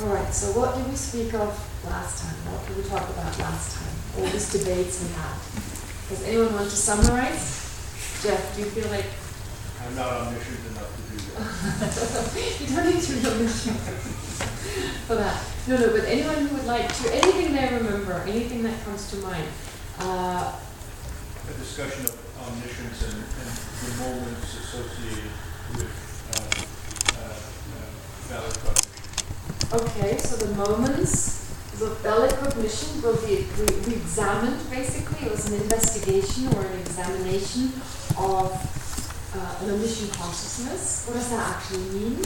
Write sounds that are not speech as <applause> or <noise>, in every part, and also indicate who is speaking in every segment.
Speaker 1: All right, so what did we speak of last time? What did we talk about last time? All these debates we had. Does anyone want to summarize? Jeff, do you feel like
Speaker 2: I'm not omniscient enough to do that. <laughs>
Speaker 1: you don't need to be omniscient for that. No, no, but anyone who would like to, anything they remember, anything that comes to mind. Uh,
Speaker 2: A discussion of omniscience and, and the moments associated with uh, uh, uh, valid.
Speaker 1: Okay, so the moments of valid cognition will be we, we examined basically. It was an investigation or an examination of uh, an omniscient consciousness. What does that actually mean?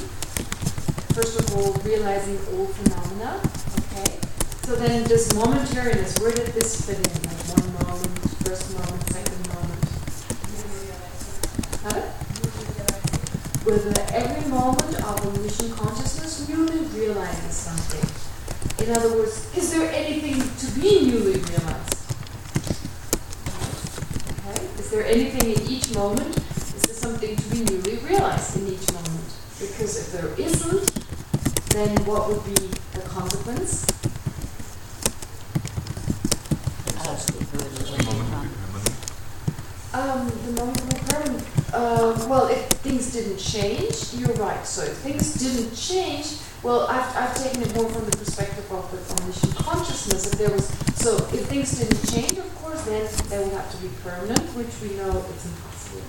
Speaker 1: First of all, realizing all phenomena. Okay. So then, this momentariness. Where did this fit in? Like one moment, first moment, second moment. Huh? With every moment of omniscient consciousness, newly realizes something. In other words, is there anything to be newly realized? Okay. Is there anything in each moment? Is there something to be newly realized in each moment? Because if there isn't, then what would be the consequence? Um, the moment will be permanent. Uh, well, if things didn't change, you're right. So if things didn't change, well, I've, I've taken it more from the perspective of the omniscient consciousness. If there was, so if things didn't change, of course, then they would have to be permanent, which we know it's impossible.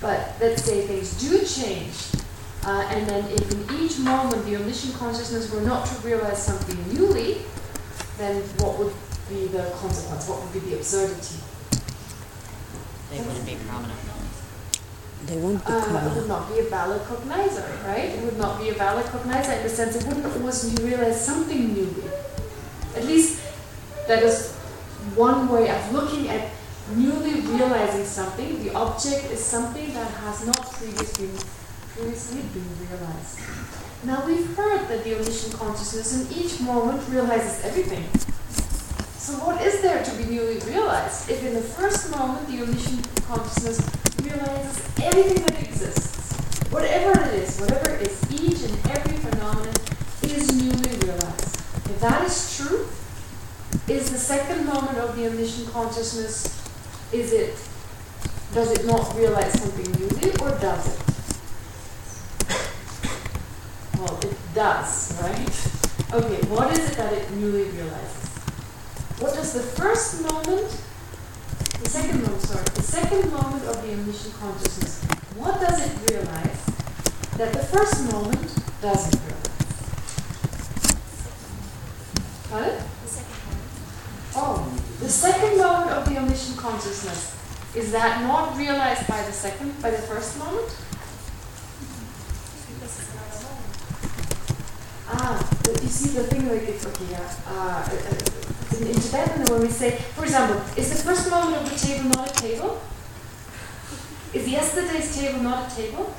Speaker 1: But let's say things do change, uh, and then if in each moment the omniscient consciousness were not to realize something newly, then what would be the consequence? What would be the absurdity?
Speaker 3: They wouldn't be prominent.
Speaker 4: They won't be
Speaker 1: Uh, it would not be a valid cognizer, right? It would not be a valid cognizer in the sense it wouldn't always realize something new. At least that is one way of looking at newly realizing something. The object is something that has not previously previously been realized. Now we've heard that the omniscient consciousness in each moment realizes everything. So what is there to be newly realized? If in the first moment the omniscient consciousness realizes everything that exists, whatever it is, whatever it is, each and every phenomenon is newly realized. If that is true, is the second moment of the omniscient consciousness, is it, does it not realize something newly, or does it? Well, it does, right? Okay, what is it that it newly realizes? What does the first moment, the second moment, sorry, the second moment of the omniscient consciousness, what does it realize that the first moment doesn't realize? Got it? Oh, the second moment of the omniscient consciousness, is that not realized by the second, by the first moment? Ah, but you see the thing like it's okay. Uh, in, Tibetan, when we say, for example, is the first moment of the table not a table? Is yesterday's table not a table?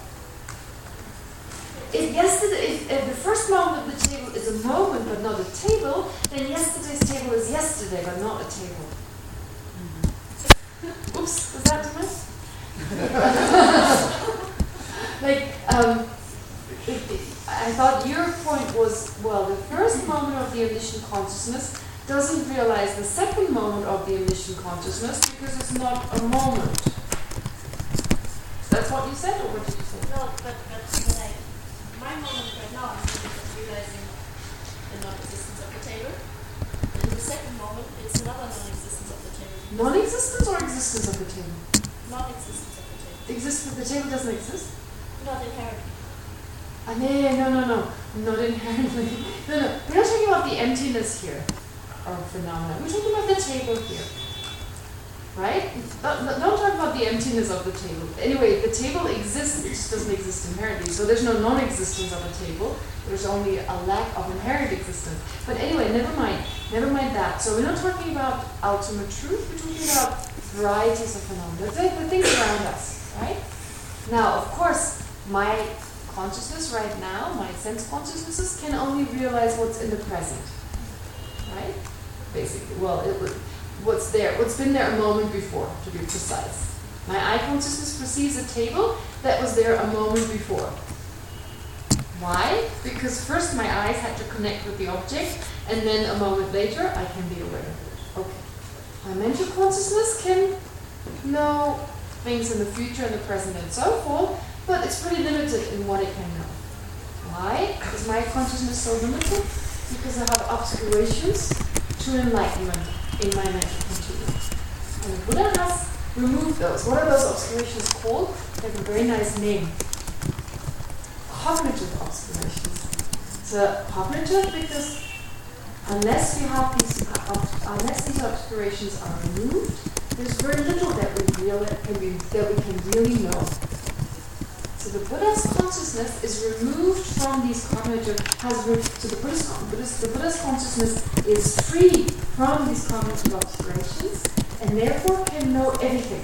Speaker 1: If yesterday, if, if the first moment of the table is a moment but not a table, then yesterday's table is yesterday but not a table. Oops, was that too much? <laughs> <laughs> like, um, it, it, I thought your point was well, the first moment of the omniscient consciousness doesn't realize the second moment of the omniscient consciousness because it's not a moment. That's what you said, or what did you say?
Speaker 5: No, but, but I, my moment right now, just realizing the non-existence of the table. And in the second moment, it's another non-existence of the table.
Speaker 1: Non-existence or existence of the table?
Speaker 5: Non-existence of the table.
Speaker 1: Existence of the table doesn't exist.
Speaker 5: Not inherently.
Speaker 1: Ah, no, no, no, no, not inherently. <laughs> No, no, we're not talking about the emptiness here, or phenomena. We're talking about the table here, right? Don't, don't talk about the emptiness of the table. Anyway, the table exists; it just doesn't exist inherently. So there's no non-existence of a table. There's only a lack of inherent existence. But anyway, never mind. Never mind that. So we're not talking about ultimate truth. We're talking about varieties of phenomena, the, the things around us, right? Now, of course, my consciousness right now, my sense consciousnesses, can only realize what's in the present. Right? Basically. Well, it would, what's there, what's been there a moment before, to be precise. My eye consciousness perceives a table that was there a moment before. Why? Because first my eyes had to connect with the object, and then a moment later I can be aware of it. Okay. My mental consciousness can know things in the future and the present and so forth, but it's pretty limited in what it can know. Why is my consciousness so limited? Because I have obscurations to enlightenment in my mental continuum. And the Buddha has removed those. What are those obscurations called? They have a very nice name. Cognitive obscurations. So cognitive because unless you have these, unless these obscurations are removed, there's very little that we really can be, that we can really know. So the Buddha's consciousness is removed from these cognitive has re- so the Buddha's, Buddha's the Buddha's consciousness is free from these cognitive obscurations and therefore can know everything.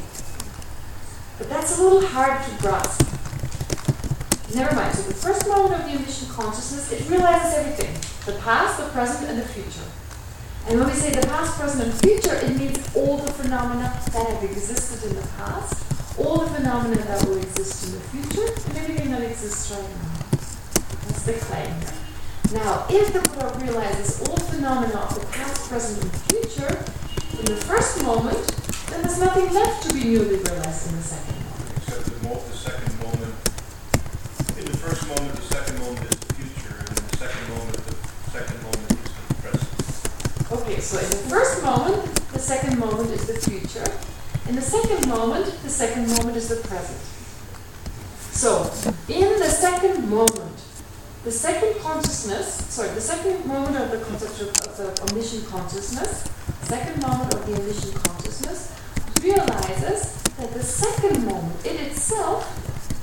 Speaker 1: But that's a little hard to grasp. Never mind. So the first moment of the omniscient consciousness, it realizes everything. The past, the present, and the future. And when we say the past, present, and future, it means all the phenomena that have existed in the past, all the phenomena that will exist in the future, and everything that exists right now. That's the claim Now, if the Buddha realizes all phenomena of the past, present, and future, in the first moment, then there's nothing left to be newly realized in the second moment.
Speaker 2: Except the mo, the second moment, in the first moment, the second moment is the future, and in the second moment, the second moment is the present.
Speaker 1: Okay, so in the first moment, the second moment is the future. In the second moment, the second moment is the present. So, in the second moment, the second consciousness, sorry, the second moment of the concept of the omniscient consciousness, second moment of the omniscient consciousness, realizes that the second moment in itself,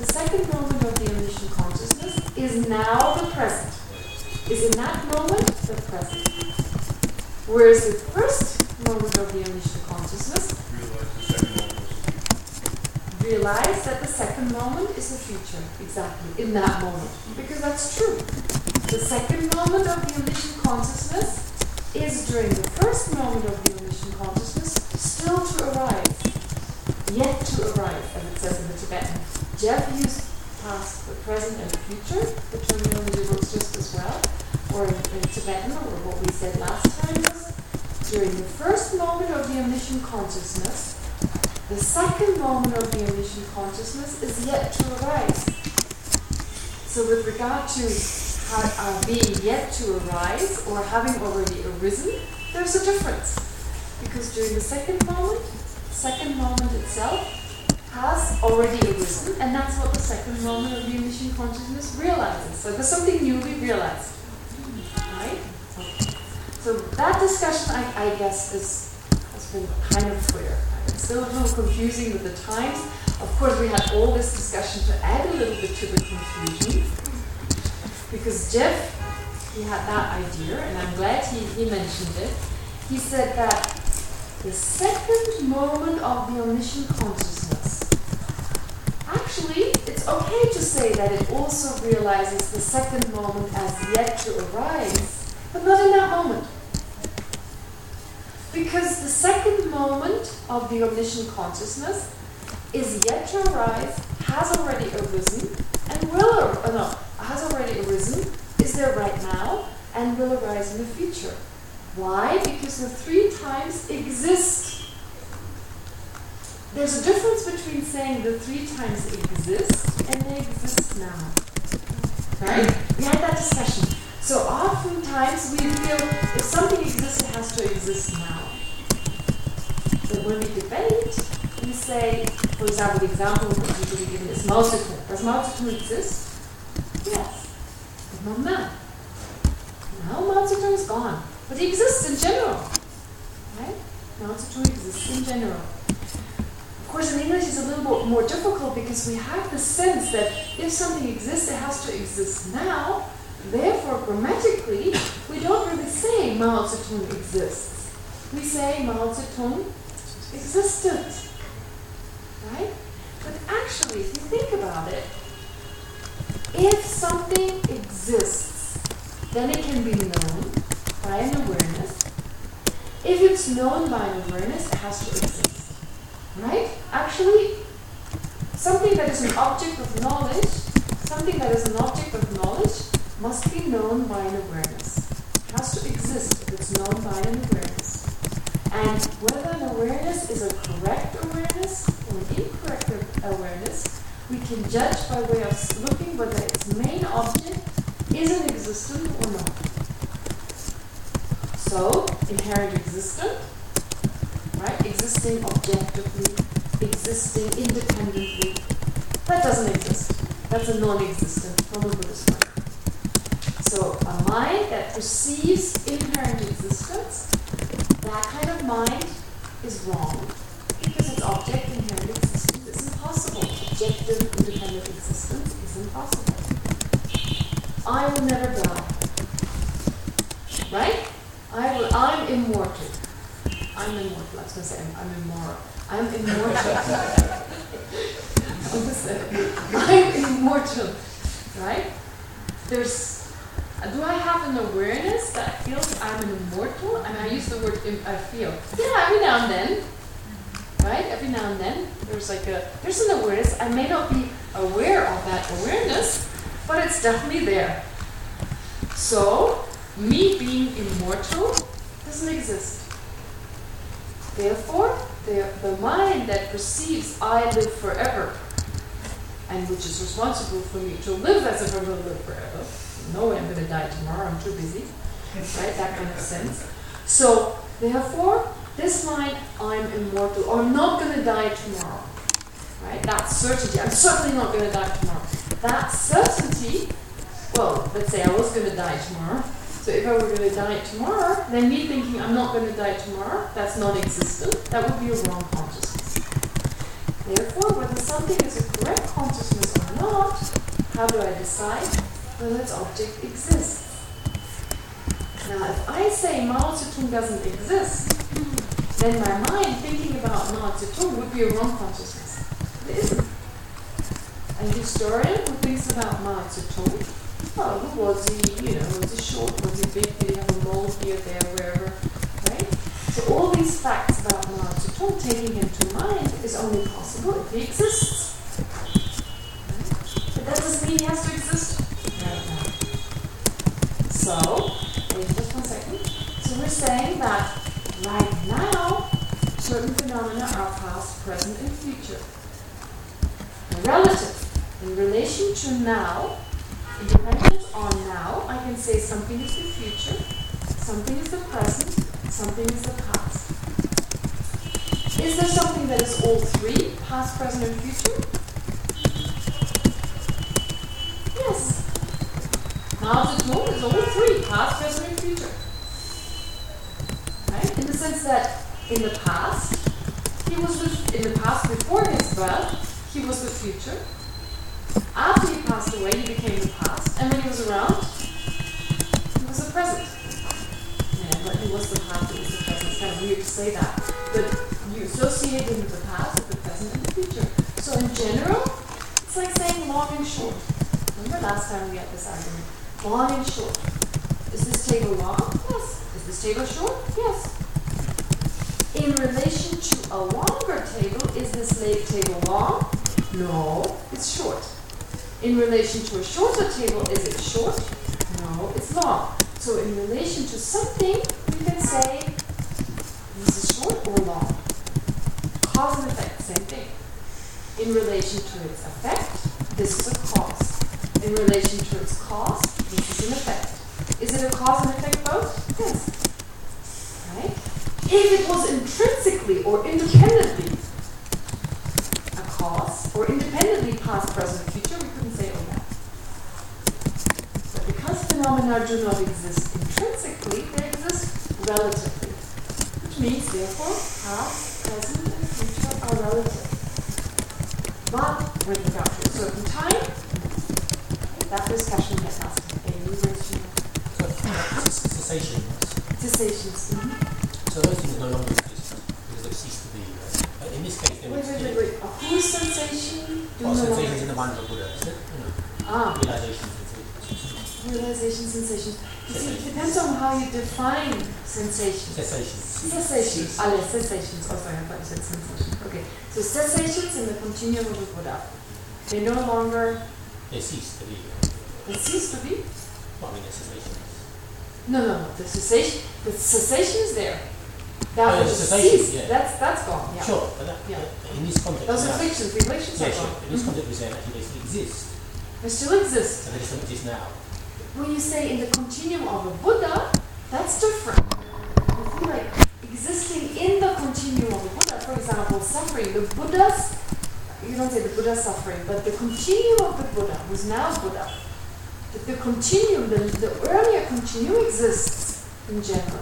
Speaker 1: the second moment of the omniscient consciousness, is now the present. Is in that moment the present. Whereas the first moment of the omniscient consciousness
Speaker 2: Realize
Speaker 1: realize
Speaker 2: the second moment was the future.
Speaker 1: that the second moment is the future, exactly, in that moment. Because that's true. The second moment of the omniscient consciousness is during the first moment of the omniscient consciousness still to arrive. Yet to arrive, as it says in the Tibetan. Jeff used past, the present, and the future. The terminology works just as well. Or in, in Tibetan, or what we said last time was during the first moment of the omniscient consciousness, the second moment of the omniscient consciousness is yet to arise. So, with regard to how, uh, being yet to arise or having already arisen, there's a difference. Because during the second moment, second moment itself has already arisen, and that's what the second moment of the omniscient consciousness realizes. So, there's something newly realized. Right? So, that discussion, I, I guess, is, has been kind of clear. It's still a little confusing with the times. Of course, we had all this discussion to add a little bit to the confusion. Because Jeff, he had that idea, and I'm glad he, he mentioned it. He said that the second moment of the omniscient consciousness, actually, it's okay to say that it also realizes the second moment as yet to arise, but not in that moment. Because the second moment of the omniscient consciousness is yet to arise, has already arisen, and will, ar- uh, no, has already arisen, is there right now, and will arise in the future. Why? Because the three times exist. There's a difference between saying the three times exist and they exist now. Right? We had that discussion. So oftentimes we feel if something exists, it has to exist now. But when we debate, we say, for example, the example that we usually given is Zedong. Does Zedong exist? Yes. But not now. Now Zedong is gone. But he exists in general. Right? Mao exists in general. Of course, in English it's a little bit more difficult because we have the sense that if something exists, it has to exist now. Therefore, grammatically, we don't really say Mao Zedong exists. We say Mao Zedong existed. Right? But actually, if you think about it, if something exists, then it can be known by an awareness. If it's known by an awareness, it has to exist. Right? Actually, something that is an object of knowledge, something that is an object of knowledge, must be known by an awareness. It has to exist if it's known by an awareness. And whether an awareness is a correct awareness or an incorrect awareness, we can judge by way of looking whether its main object is an existent or not. So, inherent existent, right? Existing objectively, existing independently. That doesn't exist. That's a non-existent from a Buddhist a mind that perceives inherent existence, that kind of mind is wrong because its object inherent existence is impossible. Objective independent existence is impossible. I will never die. Right? I will I'm immortal. I'm immortal. I was gonna say I'm, I'm immoral. I'm immortal. <laughs> <laughs> I'm immortal. Right? There's do I have an awareness that feels I'm an immortal? And I use the word I feel. Yeah, every now and then. Right? Every now and then. There's like a there's an awareness. I may not be aware of that awareness, but it's definitely there. So, me being immortal doesn't exist. Therefore, the, the mind that perceives I live forever, and which is responsible for me to live as if going to live forever, no way I'm going to die tomorrow, I'm too busy, <laughs> right? That kind of sense. So, therefore, this mind, I'm immortal, or I'm not going to die tomorrow, right? That certainty, I'm certainly not going to die tomorrow. That certainty, well, let's say I was going to die tomorrow, so if I were going to die tomorrow, then me thinking I'm not going to die tomorrow, that's non-existent, that would be a wrong consciousness. Therefore, whether something is a correct consciousness or not, how do I decide its object exists? Now, if I say Mao Zedong doesn't exist, then my mind thinking about Mao Zedong would be a wrong consciousness. It isn't. A historian who thinks about Mao Zedong well, who was he? You know, was he short? Was he big? Did he have a mole here, there, wherever? Right? So all these facts about Mao Zedong taking him to mind is only possible if he exists. Right? But that doesn't mean he has to exist. So, wait just one second. So we're saying that right now, certain phenomena are past, present, and future. Relative. In relation to now, Dependent on now, I can say something is the future, something is the present, something is the past. Is there something that is all three, past, present, and future? Yes. Zedong is all three, past, present, and future. Right? In the sense that in the past, he was the, in the past before his birth, he was the future. After he passed away, he became the past. And when he was around, he was the present. Yeah, but he was the past, he was the present. It's kind of weird to say that. But you associate him with the past, with the present, and the future. So in general, it's like saying long and short. Remember last time we had this argument? Long and short. Is this table long? Yes. Is this table short? Yes. In relation to a longer table, is this lake table long? No, it's short. In relation to a shorter table, is it short? No, it's long. So in relation to something, we can say this is short or long. Cause and effect, same thing. In relation to its effect, this is a cause. In relation to its cause, this is an effect. Is it a cause and effect both? Yes. Right? If it was intrinsically or independently a cause, or independently past, present, future, we couldn't say oh that. But because phenomena do not exist intrinsically, they exist relatively. Which means, therefore, past, present, and future are relative. But with regard to a certain time, that discussion gets asked a new version.
Speaker 6: So, cessations.
Speaker 1: Cessations. Mm-hmm.
Speaker 6: So those things are no longer exist because they've ceased to be. Right? In this case, they
Speaker 1: Wait,
Speaker 6: would
Speaker 1: wait, wait, wait. A whose sensation do longer
Speaker 6: sensations in the mind of the Buddha. You know,
Speaker 1: Ah, realization, sensation. See, it depends on how you define sensation.
Speaker 6: Cessations.
Speaker 1: Cessations. Alle cessations. Oh, sorry, I thought you said sensation. Okay. So cessations in the continuum of the Buddha. They no longer
Speaker 6: They cease to be.
Speaker 1: they cease to be.
Speaker 6: Well, I mean, it's cessation.
Speaker 1: No, no, no. The cessation, the cessation is there. That
Speaker 6: Oh,
Speaker 1: was
Speaker 6: the cessation,
Speaker 1: ceased.
Speaker 6: yeah.
Speaker 1: That's that's gone. Yeah.
Speaker 6: Sure, but that,
Speaker 1: Yeah.
Speaker 6: in this context,
Speaker 1: Those afflictions, the afflictions
Speaker 6: yeah,
Speaker 1: are
Speaker 6: sure.
Speaker 1: gone.
Speaker 6: In this
Speaker 1: Mhm.
Speaker 6: context, we're saying actually they still exist,
Speaker 1: They still exist.
Speaker 6: and they just don't exist now.
Speaker 1: When you say in the continuum of a Buddha, that's different. You feel like existing in the continuum of a Buddha, for example, suffering, the Buddha's, you don't say the Buddha suffering, but the continuum of the Buddha, who's now Buddha, the, the continuum, the, the earlier continuum exists in general.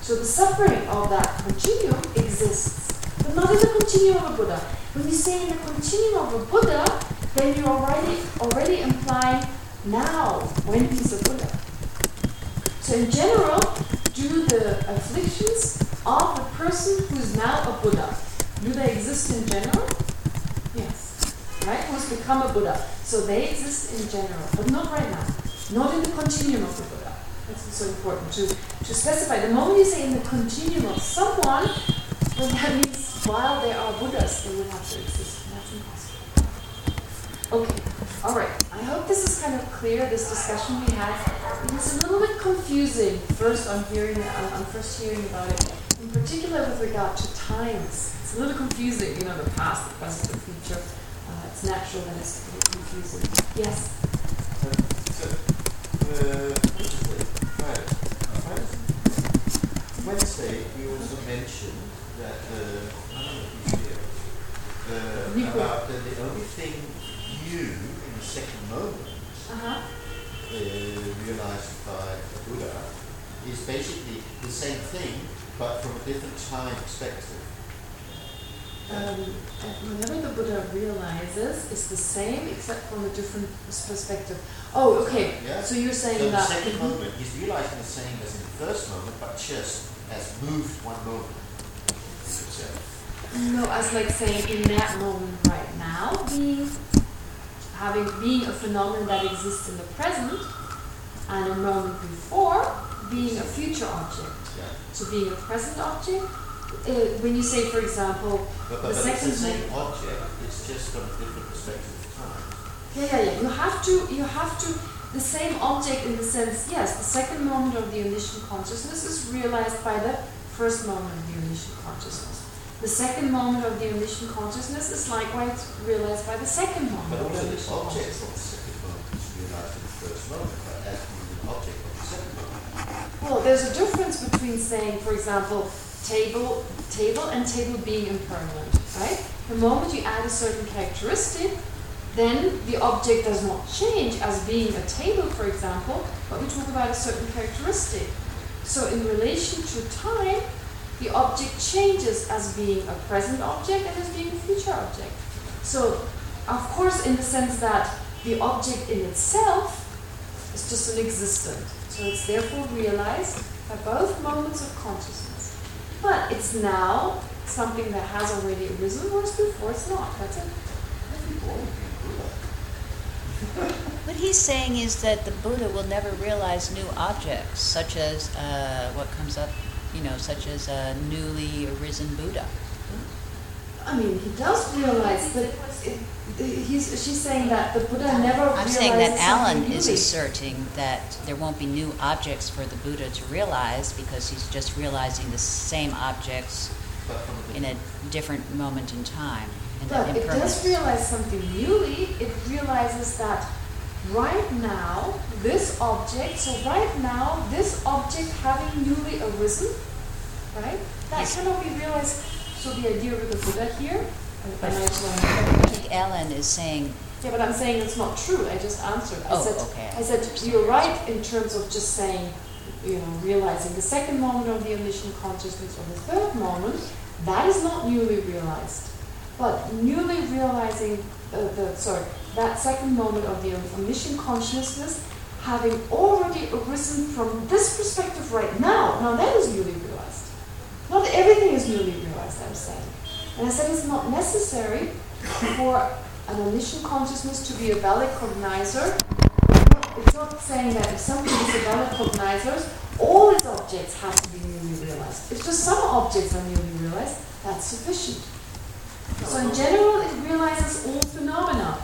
Speaker 1: So the suffering of that continuum exists, but not in the continuum of a Buddha. When you say in the continuum of a Buddha, then you're already already implying now when he's a Buddha. So in general, do the afflictions of the person who's now a Buddha, do they exist in general? Right? Who's become a Buddha. So they exist in general, but not right now. Not in the continuum of the Buddha. That's also important to, to specify. The moment you say in the continuum of someone, then that means while there are Buddhas, they will have to exist. And that's impossible. Okay. All right. I hope this is kind of clear. This discussion we had. It was a little bit confusing first on hearing on, on first hearing about it. In particular with regard to times. It's a little confusing. You know, the past, the present, the future. Uh, it's natural that it's confusing. Yes.
Speaker 7: So, uh, Friday. Wednesday, we also mentioned that, uh, I don't know if he's here, uh, about that the only thing you, in the second moment
Speaker 1: Uh huh.
Speaker 7: uh, realized by the Buddha is basically the same thing, but from a different time perspective.
Speaker 1: Um, whenever the Buddha realizes, it's the same except from a different perspective. Oh, okay.
Speaker 7: Yeah.
Speaker 1: So you're saying
Speaker 7: So the
Speaker 1: that.
Speaker 7: second moment, he's realizing the same as in the first moment, but just has moved one moment. Say.
Speaker 1: No, as like saying in that moment right now, being having being a phenomenon that exists in the present, and a moment before being a future object.
Speaker 7: Yeah.
Speaker 1: So being a present object. Uh, when you say, for example,
Speaker 7: But,
Speaker 1: The
Speaker 7: but, but it's
Speaker 1: second
Speaker 7: the same object, it's just from a different perspective of time.
Speaker 1: Yeah, yeah, yeah. You have to, you have to, the same object in the sense, yes, the second moment of the omniscient consciousness is realized by the first moment of the omniscient consciousness. The second moment of the omniscient consciousness is likewise realized by the second moment
Speaker 7: But
Speaker 1: the
Speaker 7: also the object of the second moment is realized in the first moment, but as an object of the second moment.
Speaker 1: Well, there's a difference between saying, for example, table, table and table being impermanent, right? The moment you add a certain characteristic, then the object does not change as being a table, for example, but we talk about a certain characteristic. So in relation to time, the object changes as being a present object and as being a future object. So, of course, in the sense that the object in itself is just an existent. So it's therefore realized by both moments of consciousness. But it's now something that has already arisen, whereas before it's not. That's it. <laughs>
Speaker 3: What he's saying is that the Buddha will never realize new objects, such as uh, what comes up, you know, such as a newly arisen Buddha.
Speaker 1: I mean, he does realize, but it, he's, she's saying that the Buddha never
Speaker 3: I'm saying that Alan is
Speaker 1: newly.
Speaker 3: asserting that there won't be new objects for the Buddha to realize because he's just realizing the same objects
Speaker 7: But from a
Speaker 3: in a different moment in time. And
Speaker 1: But it does realize something newly. It realizes that right now, this object, so right now, this object having newly arisen, right? That
Speaker 3: Yes.
Speaker 1: cannot be realized. So the idea with the Buddha here, and I
Speaker 3: I think Ellen is saying,
Speaker 1: yeah, but I'm saying it's not true. I just answered. I
Speaker 3: Oh,
Speaker 1: said,
Speaker 3: okay.
Speaker 1: I said you're right in terms of just saying, you know, realizing the second moment of the omniscient consciousness or the third moment, that is not newly realized. But newly realizing uh, the sorry, that second moment of the omniscient consciousness having already arisen from this perspective right now, now that is newly realized. Not everything is newly realized, I'm saying. And I said it's not necessary for an omniscient consciousness to be a valid cognizer. It's not, not saying that if something is a valid cognizer, all its objects have to be newly realized. If just some objects are newly realized, that's sufficient. So in general, it realizes all phenomena.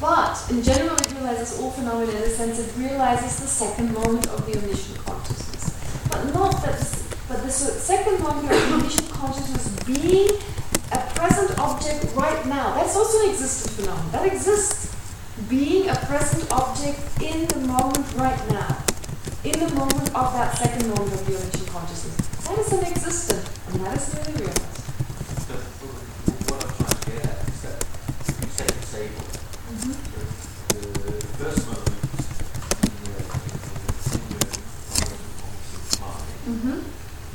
Speaker 1: But in general, it realizes all phenomena in the sense it realizes the second moment of the omniscient consciousness. But not that, but the second of the omniscient consciousness being a present object right now. That's also an existent phenomenon. That exists. Being a present object in the moment right now. In the moment of that second moment of the omniscient consciousness. That is an existent, and that is really.
Speaker 7: So, what I'm trying to get at is that you the table, the, the first moment in your, in your mind
Speaker 1: Mm-hmm.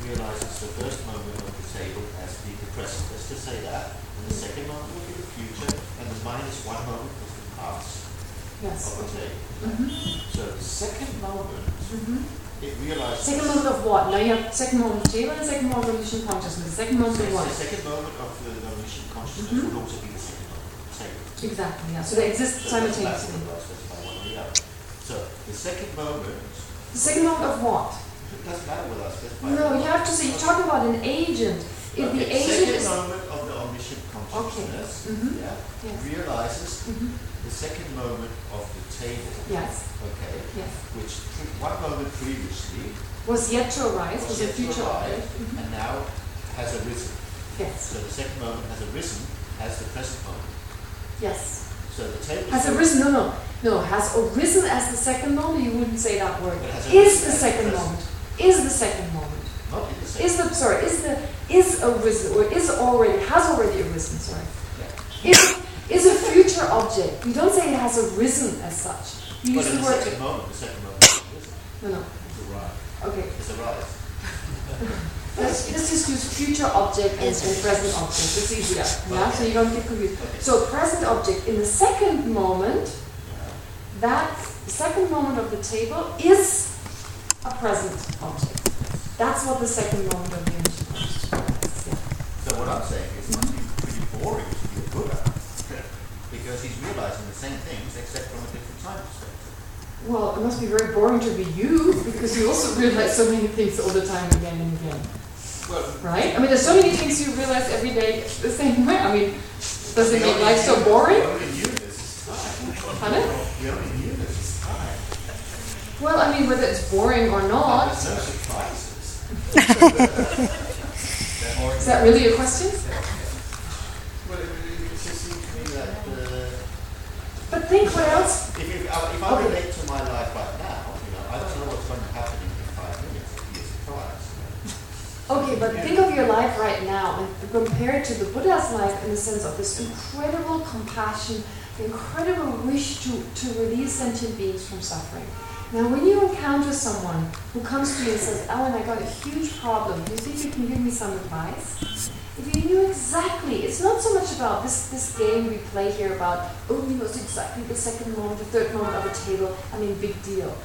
Speaker 7: realizes the first moment of the table as being the present, let's just say that, and the second moment will be the future, and the minus one moment was the past
Speaker 1: Yes.
Speaker 7: of the table.
Speaker 1: Mm-hmm.
Speaker 7: So the second moment,
Speaker 1: Mm-hmm.
Speaker 7: it realizes.
Speaker 1: Second moment of what? Now you have second moment of table and second moment of omniscient consciousness. Second moment of what?
Speaker 7: The second moment of the omniscient consciousness
Speaker 1: Mhm.
Speaker 7: would also be the second moment of the table.
Speaker 1: Exactly, yeah. So they exist
Speaker 7: So it doesn't matter
Speaker 1: simultaneously.
Speaker 7: the. So the second moment,
Speaker 1: The second moment of what?
Speaker 7: it doesn't matter I specify.
Speaker 1: No, you have to say, you're talking about an agent. If the
Speaker 7: Okay,
Speaker 1: agent
Speaker 7: second
Speaker 1: is.
Speaker 7: Moment of the omniscient consciousness,
Speaker 1: Mhm.
Speaker 7: yeah,
Speaker 1: Yes.
Speaker 7: realizes
Speaker 1: Mhm.
Speaker 7: the second moment of the table,
Speaker 1: Yes,
Speaker 7: okay,
Speaker 1: yes.
Speaker 7: which one moment previously
Speaker 1: Was yet to arise, was
Speaker 7: was
Speaker 1: a future
Speaker 7: arrive.
Speaker 1: Mhm.
Speaker 7: and now has arisen.
Speaker 1: Yes,
Speaker 7: So the second moment has arisen as the present moment.
Speaker 1: yes.
Speaker 7: So the table
Speaker 1: Has arisen, no, no. No, has arisen as the second moment, you wouldn't say that word. Is the second moment. Is the second moment.
Speaker 7: Not in the second.
Speaker 1: Is the, sorry, is the, is arisen, or is already, has already arisen, sorry.
Speaker 7: Yeah.
Speaker 1: Is, is a future object. You don't say it has arisen as such. You
Speaker 7: But
Speaker 1: use the word.
Speaker 7: second moment, the second moment.
Speaker 1: No, no.
Speaker 7: It's arrived.
Speaker 1: Okay.
Speaker 7: It's arrived. <laughs>
Speaker 1: Let's, let's just use future object and, and present object. It's easier. Yeah, so you don't get confused.
Speaker 7: Okay.
Speaker 1: So present object in the second moment,
Speaker 7: Yeah.
Speaker 1: that second moment of the table is a present object. That's what the second moment of consciousness is. Yeah.
Speaker 7: So what I'm saying is it must be pretty boring to be a Buddha because he's realizing the same things except from a different time perspective.
Speaker 1: Well, it must be very boring to be you because you also realize so many things all the time again and again.
Speaker 2: Well,
Speaker 1: Right? I mean, there's so many things you realize every day the same way. I mean, does it make life so boring?
Speaker 7: The only newness is time.
Speaker 1: Pardon?
Speaker 7: The only newness is time.
Speaker 1: Well, I mean, whether it's boring or not. Is that really a question?
Speaker 7: Uh,
Speaker 1: But think what else?
Speaker 7: if, if, I- if I
Speaker 1: Okay.
Speaker 7: relate to my life right now, you know, I don't know what's going to happen in, in five minutes. Be a surprise.
Speaker 1: Okay, but think of your life right now and compare it to the Buddha's life in the sense of this incredible compassion, the incredible wish to, to release sentient beings from suffering. Now, when you encounter someone who comes to you and says, Ellen, I got a huge problem, do you think you can give me some advice? If you knew exactly, it's not so much about this, this game we play here about, oh, you know exactly the second moment, the third moment of a table, I mean, big deal.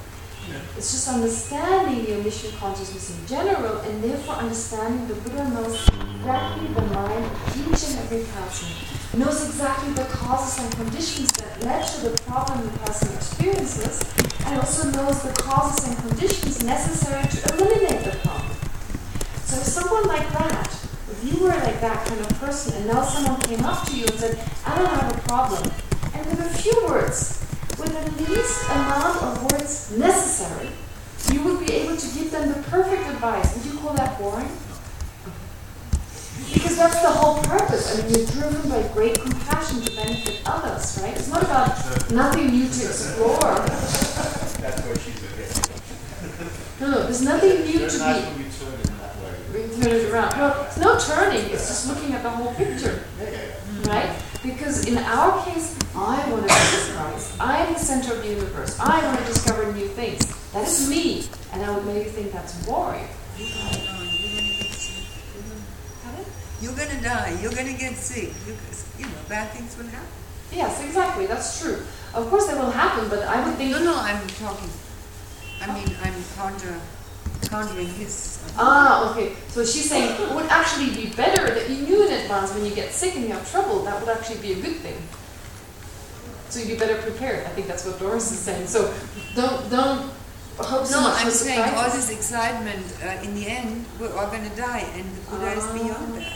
Speaker 1: It's just understanding the omniscient consciousness in general, and therefore understanding the Buddha knows exactly the mind of each and every person, knows exactly the causes and conditions that led to the problem the person experiences, and also knows the causes and conditions necessary to eliminate the problem. So if someone like that, if you were like that kind of person, and now someone came up to you and said, I don't have a problem, and with a few words, with the least amount of words necessary, you would be able to give them the perfect advice. Would you call that boring? Because that's the whole purpose. I mean, you're driven by great compassion to benefit others, right? It's not about nothing new to explore.
Speaker 7: That's where she's.
Speaker 1: No, no, there's nothing new to be.
Speaker 7: when you turn it in that way.
Speaker 1: We turn it around. Well, it's no turning, it's just looking at the whole picture. Right? Because in our case, I want to be Christ. I'm the center of the universe. I want to discover new things. That is me. And I would maybe think that's boring.
Speaker 8: You're gonna die. You're gonna get sick. You, you know, bad things will happen.
Speaker 1: Yes, exactly. That's true. Of course, that will happen, but I would think.
Speaker 8: No, no, I'm talking. I mean, I'm counter, countering his.
Speaker 1: Ah, okay. So she's saying it would actually be better that you knew in advance when you get sick and you have trouble. That would actually be a good thing. So you'd be better prepared. I think that's what Doris is saying. So don't don't hope so
Speaker 8: No, I'm saying all this excitement. Uh, in the end, we're all gonna die, and the Buddha is
Speaker 1: Ah.
Speaker 8: beyond that.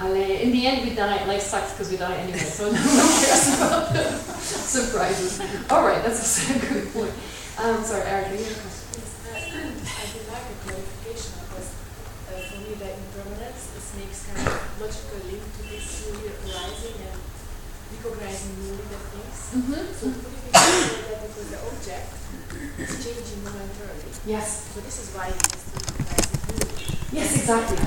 Speaker 1: Ale, in the end we die, life sucks because we die anyway, so <laughs> no one cares about the <laughs> surprises. Alright, that's a <laughs> good point. Um, sorry, Eric, you had a question?
Speaker 5: Yes, uh, <clears throat> I would like a clarification because uh, for me the impermanence this makes kind of logical link to this newly arising and recognizing the things.
Speaker 1: Mm-hmm.
Speaker 5: So would it be that because the object is changing momentarily,
Speaker 1: Yes,
Speaker 5: so this is why it has to recognize
Speaker 1: yes, exactly.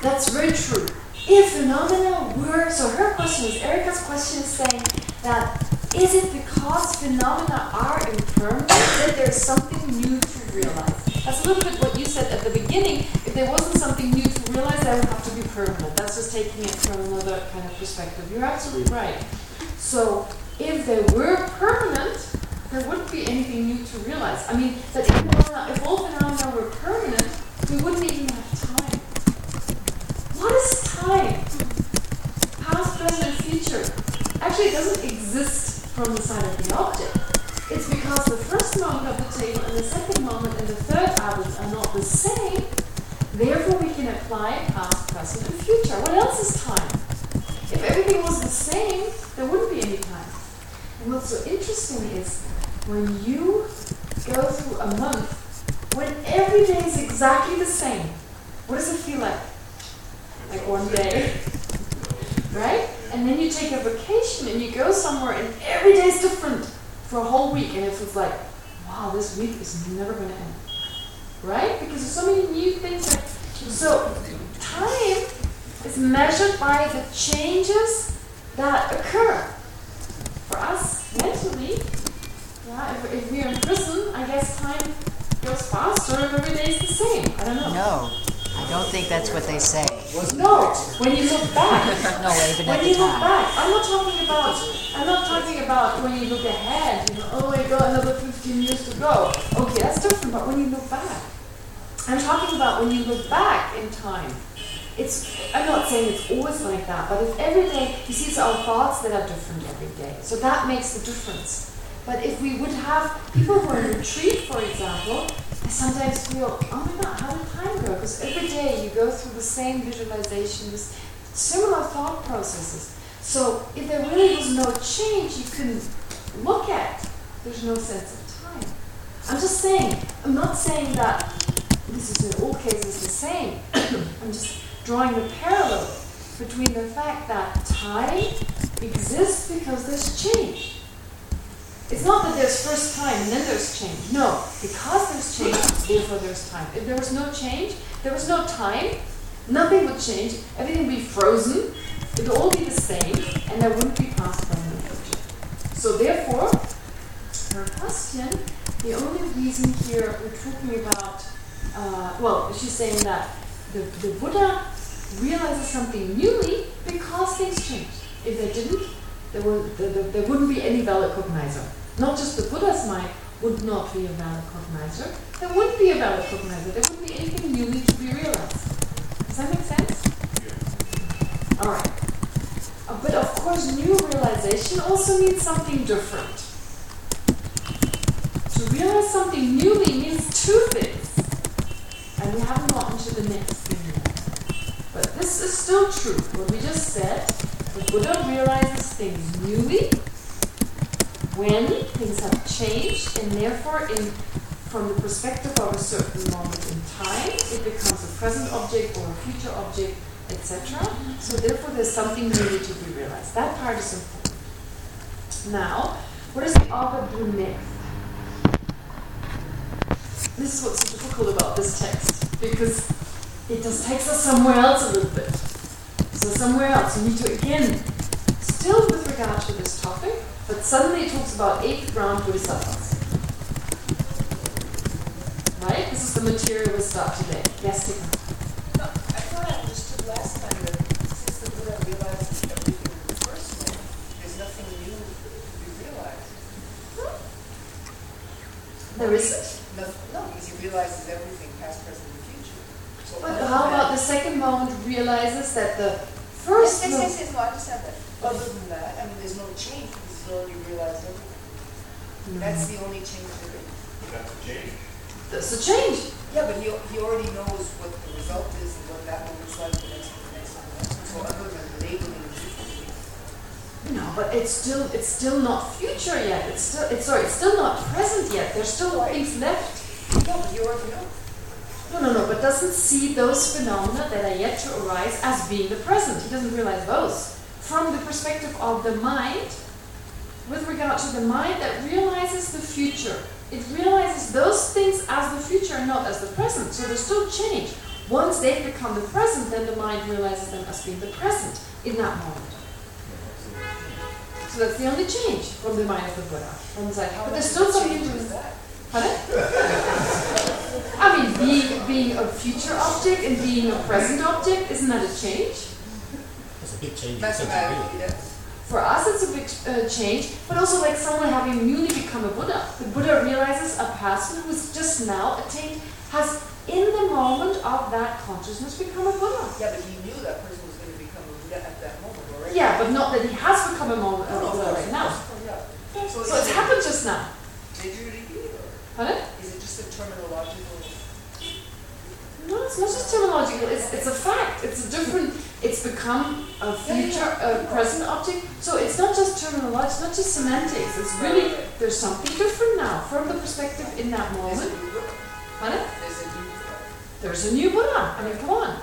Speaker 1: That's very true. If phenomena were, so her question was, Erica's question is saying that is it because phenomena are impermanent that there's something new to realize? That's a little bit what you said at the beginning. If there wasn't something new to realize, that would have to be permanent. That's just taking it from another kind of perspective. You're absolutely right. So if they were permanent, there wouldn't be anything new to realize. I mean, that if, phenomena, if all phenomena were permanent, we wouldn't even have time. What is time? Past, present, and future. Actually, doesn't exist from the side of the object. It's because the first moment of the table and the second moment and the third moment are not the same. Therefore, we can apply past, present, and future. What else is time? If everything was the same, there wouldn't be any time. And what's so interesting is when you go through a month when every day is exactly the same, what does it feel like? Like one day. Right? And then you take a vacation and you go somewhere and every day is different for a whole week and it feels like, wow, this week is never going to end. Right? Because there's so many new things. That, so time is measured by the changes that occur. For us, mentally, yeah, if, if we're in prison, I guess time goes faster if every day is the same. I don't know.
Speaker 3: No, I don't think that's what they say.
Speaker 1: No, when you look back. <laughs>
Speaker 3: No, even at
Speaker 1: When
Speaker 3: the
Speaker 1: you look
Speaker 3: time.
Speaker 1: back, I'm not talking about. I'm not talking about when you look ahead. You know, oh, I got another 15 years to go. Okay, that's different. But when you look back, I'm talking about when you look back in time. It's. I'm not saying it's always like that, but if every day you see, it's our thoughts that are different every day. So that makes the difference. But if we would have people who are in retreat, for example, I sometimes feel, oh my God, how did time go? Because every day you go through the same visualizations, similar thought processes. So if there really was no change you can look at, there's no sense of time. I'm just saying, I'm not saying that this is in all cases the same. <coughs> I'm just drawing the parallel between the fact that time exists because there's change. It's not that there's first time and then there's change. No, because there's change, therefore there's time. If there was no change, there was no time, nothing would change, everything would be frozen, it would all be the same, and there wouldn't be past, present, and future. So therefore, her question, the only reason here we're talking about, uh, well, she's saying that the, the Buddha realizes something newly because things change. If they didn't, there, were, there, there, there wouldn't be any valid cognizer. Not just the Buddha's mind would not be a valid cognizer. There wouldn't be a valid cognizer. There wouldn't be anything newly to be realized. Does that make sense? All right. Uh, but of course, new realization also means something different. To realize something newly means two things. And we haven't gotten to the next thing yet. But this is still true. What we just said, the Buddha realizes things newly when things have changed, and therefore, in from the perspective of a certain moment in time, it becomes a present object or a future object, etc. So therefore, there's something newly to be realized. That part is important. Now, what does the do next? This is what's so difficult about this text, because it just takes us somewhere else a little bit. So somewhere else, you need to again, still with regard to this topic, but suddenly it talks about eighth ground bodhisattvas. Right? This is the material we start today. Yes, Tika.
Speaker 9: No, I thought I understood last time that since the Buddha realizes everything in the first way, there's nothing new to be realized.
Speaker 1: There isn't.
Speaker 9: No, no, because he realizes everything, past, present, and future. So
Speaker 1: But how
Speaker 9: than
Speaker 1: about the second moment realizes that the first
Speaker 9: yes,
Speaker 1: mo-
Speaker 9: yes, yes, no, I understand that. Other than that, I mean, there's no change because he's already realized everything.
Speaker 1: No.
Speaker 9: That's the only change there is.
Speaker 2: That's a change.
Speaker 1: That's a change.
Speaker 9: Yeah, but he, he already knows what the result is and what that one is like, the next one, the next one, the next one. So So other than labeling differently.
Speaker 1: No, but it's still it's still not future yet. It's still it's sorry, it's still not present yet. There's still things left.
Speaker 9: No, but you already know.
Speaker 1: No, no, no, but doesn't see those phenomena that are yet to arise as being the present. He doesn't realize those. From the perspective of the mind, with regard to the mind that realizes the future, it realizes those things as the future, and not as the present. So there's still change. Once they've become the present, then the mind realizes them as being the present in that moment. So that's the only change from the mind of the Buddha. From the side. But there's still something to. Pardon? <laughs> I mean, being, being a future object and being a present object, isn't that a change?
Speaker 6: It's a big change in sensibility.
Speaker 9: Mathematically.
Speaker 1: For us, it's a big uh, change, but also like someone having newly become a Buddha. The Buddha realizes a person who's just now attained, has in the moment of that consciousness become a Buddha.
Speaker 9: Yeah, but he knew that person was going to become a Buddha at that moment already.
Speaker 1: Yeah, but not that he has become a, moment,
Speaker 9: No, no,
Speaker 1: Buddha
Speaker 9: course,
Speaker 1: right now.
Speaker 9: course. Oh, yeah.
Speaker 1: So it's happened just now.
Speaker 9: Did you really get it, or
Speaker 1: Pardon?
Speaker 9: is it just a terminological?
Speaker 1: No, it's not just terminological. It's, it's a fact. It's a different. It's become a future, a present object. So it's not just terminology. It's not just semantics. It's really there's something different now from the perspective in that moment.
Speaker 9: new Buddha.
Speaker 1: Pardon?
Speaker 9: There's a new Buddha.
Speaker 1: There's a new Buddha. I mean, come on.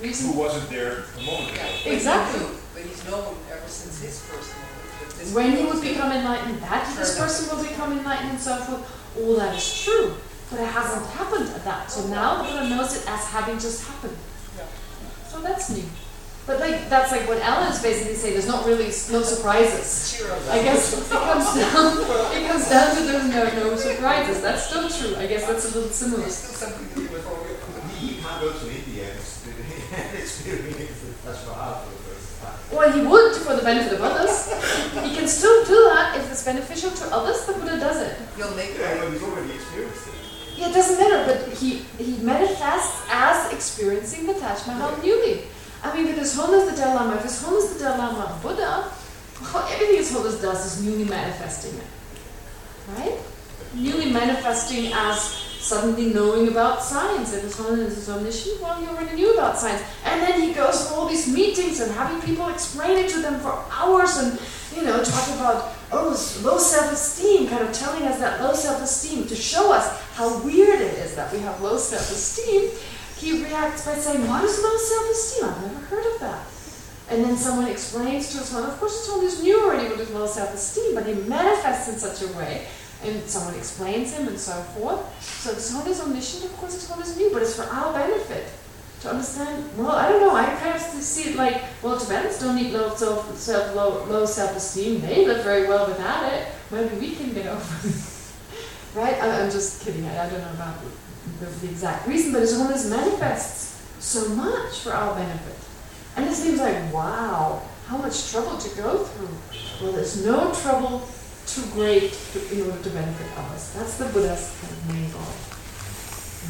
Speaker 2: Who wasn't there a moment ago?
Speaker 1: Exactly.
Speaker 9: he But he's known ever since his first moment.
Speaker 1: When he
Speaker 9: Buddha
Speaker 1: would become enlightened, that this person will become enlightened and so forth. All that is true, but it hasn't happened at that. So now the Buddha knows it as having just happened. So that's new. But like that's like what Ellen is basically saying. There's not really no surprises. I guess it comes down. It comes down to there's no no surprises. That's still true. I guess that's a little similar.
Speaker 9: There's still something to do with all your
Speaker 7: He can't go to India and expe- <laughs> and experience the Taj for the first time.
Speaker 1: Well, he would for the benefit of others. He can still do that if it's beneficial to others. The Buddha does it.
Speaker 9: You'll make it.
Speaker 7: Yeah,
Speaker 9: it.
Speaker 7: but he's already experienced it.
Speaker 1: Yeah, it doesn't matter. But he he manifests as experiencing the Taj Mahal newly. I mean, with His Holiness the Dalai Lama, if His Holiness the Dalai Lama a Buddha, well, everything His Holiness does is newly manifesting it, right? Newly manifesting as suddenly knowing about science. If His Holiness is omniscient, well, he already knew about science. And then he goes to all these meetings and having people explain it to them for hours and, you know, talk about, oh, low self-esteem, kind of telling us that low self-esteem to show us how weird it is that we have low self-esteem. He reacts by saying, what is low self-esteem? I've never heard of that. And then someone explains to us, well, of course, it's always knew already what is low self-esteem, but he manifests in such a way, and someone explains him and so forth. So the soul is omniscient, of course, it's always new, but it's for our benefit to understand. Well, I don't know. I kind of see it like, well, Tibetans don't need low self, self low, low self-esteem. They live very well without it. Maybe we can get over it, <laughs> right? I, I'm just kidding. I, I don't know about the, the exact reason, but his holiness manifests so much for our benefit. And it seems like, wow, how much trouble to go through. Well, there's no trouble too great to, in order to benefit others. That's the Buddha's kind of main goal.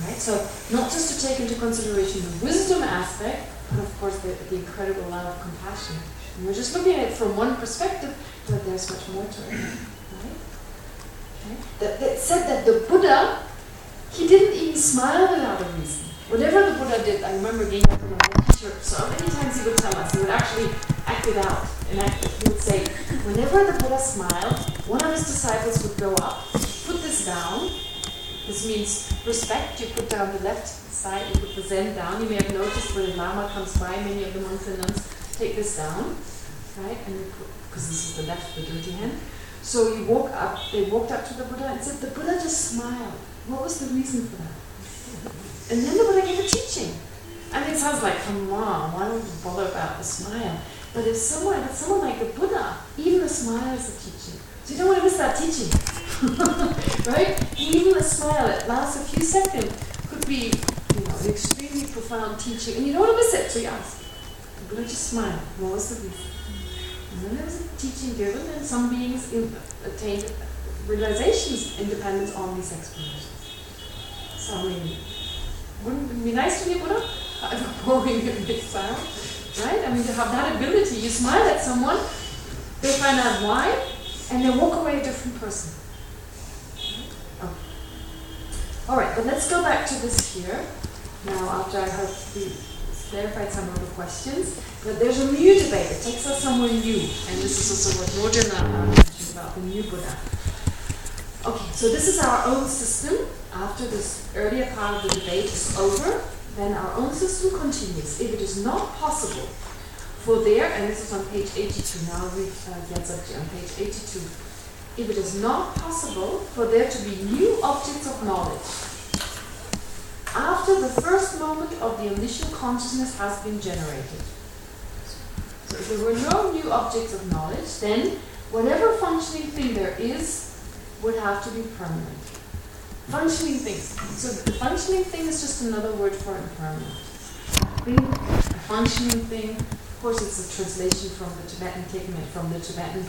Speaker 1: Right? So, not just to take into consideration the wisdom aspect, but of course the, the incredible amount of compassion. And we're just looking at it from one perspective, but there's much more to it. Right? Okay? That, that said that the Buddha, he didn't even smile without a reason. Whatever the Buddha did, I remember getting up in my teacher, so many times he would tell us, he would actually act it out, enact it. He would say, whenever the Buddha smiled, one of his disciples would go up, put this down. This means respect. You put down the left side, you put the Zen down. You may have noticed when the Lama comes by, many of the monks and nuns take this down, right? And because this is the left, the dirty hand. So you walk up, they walked up to the Buddha and said, the Buddha just smiled. What was the reason for that? And then the Buddha gave a teaching. I mean, it sounds like, come on, why don't you bother about the smile? But if someone, if someone like the Buddha, even the smile is a teaching. So you don't want to miss that teaching. Right? Even a smile that lasts a few seconds could be, you know, an extremely profound teaching. And you don't want to miss it, so you ask. The Buddha just smiled. What was the reason? And then there was a teaching given, and some beings in, attained realizations independent on these explanations. So, I mean, wouldn't it be nice to be Buddha? I'm a big sound, right? I mean, to have that ability, you smile at someone, they find out why, and they walk away a different person. Oh. All right, but let's go back to this here. Now, after I we clarified some of the questions. But there's a new debate. It takes us somewhere new. And this is also what Nordjana uh, mentioned about the new Buddha. Okay, so this is our own system. After this earlier part of the debate is over, then our own system continues. If it is not possible for there, and this is on page 82, now read uh, on page 82. If it is not possible for there to be new objects of knowledge, after the first moment of the initial consciousness has been generated. So if there were no new objects of knowledge, then whatever functioning thing there is would have to be permanent. Functioning things. So the functioning thing is just another word for impermanent. Thing, a functioning thing. Of course, it's a translation from the Tibetan, taking it from the Tibetan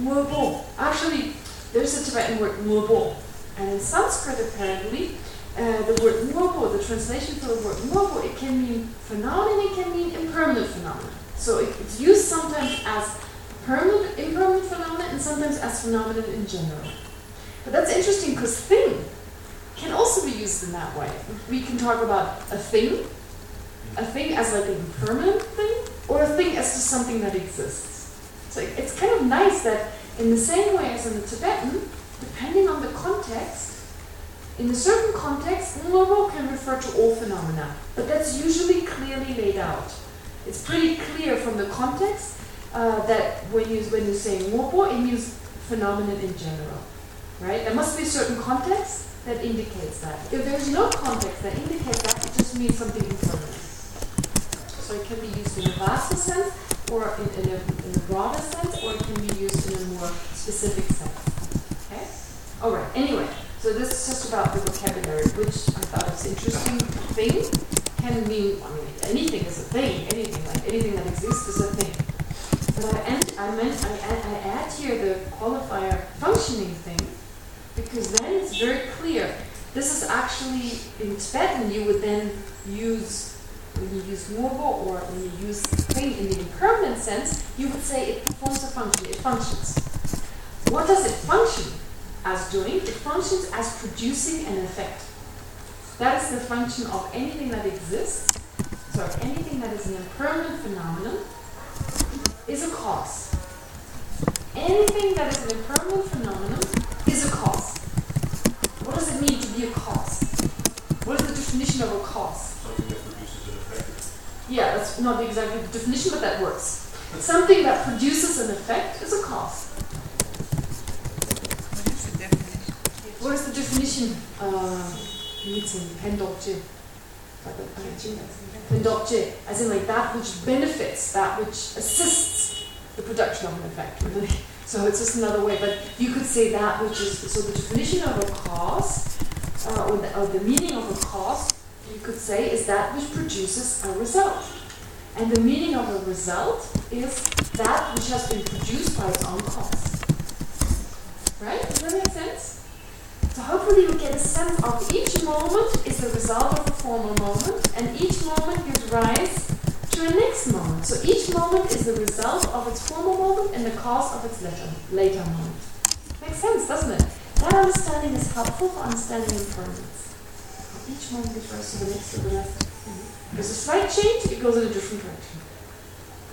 Speaker 1: Ngobo. Actually, there's a Tibetan word Ngobo. And in Sanskrit, apparently, uh, the word Ngobo, the translation for the word Ngobo, it can mean phenomenon, it can mean impermanent phenomenon. So it, it's used sometimes as permanent, impermanent phenomenon, and sometimes as phenomenon in general. But that's interesting because thing can also be used in that way. We can talk about a thing, a thing as like an impermanent thing, or a thing as just something that exists. So it's kind of nice that in the same way as in the Tibetan, depending on the context, in a certain context, Ngobo can refer to all phenomena, but that's usually clearly laid out. It's pretty clear from the context uh, that when you when you say Ngobo, it means phenomenon in general, right? There must be a certain context that indicates that. If there's no context that indicates that, it just means something impermanent. So it can be used in a vaster sense, or in, in, a, in a broader sense, or it can be used in a more specific sense. Okay? All right. Anyway. So this is just about the vocabulary, which I thought was interesting. Thing can mean, I mean, anything is a thing. Anything, like anything that exists is a thing. But I, end, I meant I add, I add here the qualifier functioning thing because then it's very clear. This is actually in Tibetan. You would then use when you use mobile or when you use thing in the impermanent sense, you would say it performs a function. It functions. What does it function? as doing, it functions as producing an effect. That is the function of anything that exists. So anything that is an impermanent phenomenon is a cause. Anything that is an impermanent phenomenon is a cause. What does it mean to be a cause? What is the definition of a cause?
Speaker 2: Something that produces an effect.
Speaker 1: Yeah, that's not exactly the definition, but that works. Something that produces an effect is a cause. What is the definition? Uh, pendokje. Pendokje, as in like that which benefits, that which assists the production of an effect. <laughs> So it's just another way, but you could say that which is, so the definition of a cause, uh, or, the, or the meaning of a cause, you could say, is that which produces a result. And the meaning of a result is that which has been produced by its own cause. Right? Does that make sense? So hopefully you get a sense of each moment is the result of a former moment, and each moment gives rise to a next moment. So each moment is the result of its former moment and the cause of its later, later moment. Makes sense, doesn't it? That understanding is helpful for understanding impermanence. Each gives rise to the next to the next. There's a slight change, it goes in a different direction.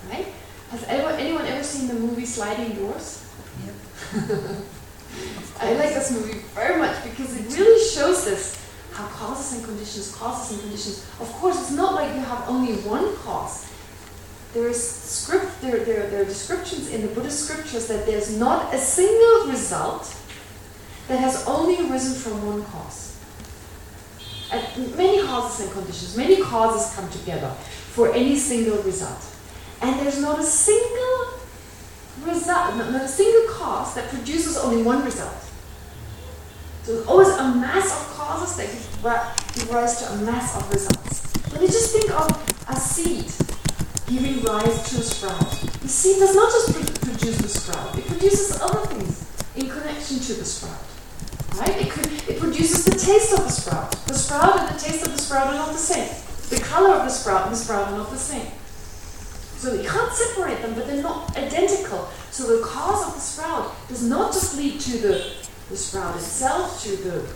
Speaker 1: Right? Has ever, anyone ever seen the movie Sliding Doors? Yep. <laughs> I like this movie very much because it really shows us how causes and conditions, causes and conditions. Of course, it's not like you have only one cause. There is script, there, there, there are descriptions in the Buddhist scriptures that there's not a single result that has only arisen from one cause. And many causes and conditions, many causes come together for any single result. And there's not a single result, not a single cause that produces only one result. So there's always a mass of causes that give rise to a mass of results. But you just think of a seed giving rise to a sprout. The seed does not just produce the sprout, it produces other things in connection to the sprout. Right? It, could, it produces the taste of the sprout. The sprout and the taste of the sprout are not the same. The color of the sprout and the sprout are not the same. So we can't separate them, but they're not identical. So the cause of the sprout does not just lead to the the sprout itself, to the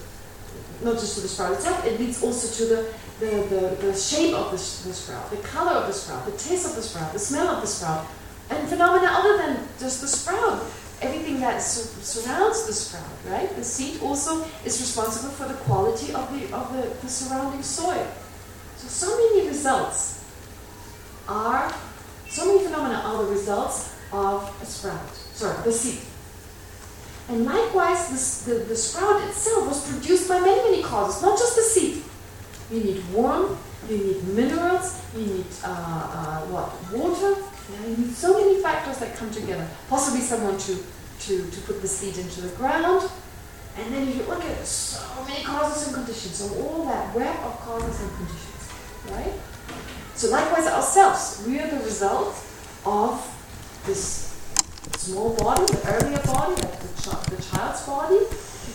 Speaker 1: not just to the sprout itself, it leads also to the the, the, the shape of the, the sprout, the color of the sprout, the taste of the sprout, the smell of the sprout, and phenomena other than just the sprout. Everything that sur- surrounds the sprout, right? The seed also is responsible for the quality of the of the, the surrounding soil. So so many results are so many phenomena are the results of a sprout. Sorry, the seed. And likewise, the, the sprout itself was produced by many, many causes, not just the seed. You need warmth, you need minerals, you need uh, uh, what water. You so many factors that come together. Possibly someone to, to, to put the seed into the ground. And then you look at so many causes and conditions. So all that web of causes and conditions. Right? So likewise ourselves, we are the result of this small body, the earlier body, the, ch- the child's body.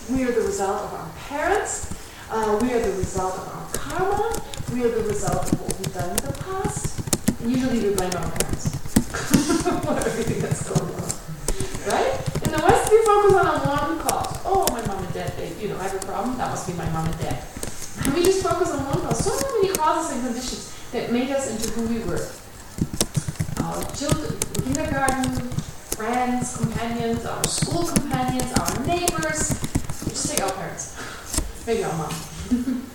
Speaker 1: We are the result of our parents. Uh, we are the result of our karma. We are the result of what we've done in the past. And usually we blame our parents everything that's going on. Right? In the West, we focus on a one cause. Oh, my mom and dad, they, you know, I have a problem. That must be my mom and dad. And we just focus on one cause. So many causes and conditions that made us into who we were. Our children, kindergarten, friends, companions, our school companions, our neighbors. Just take our parents. <laughs> Maybe our mom. <laughs>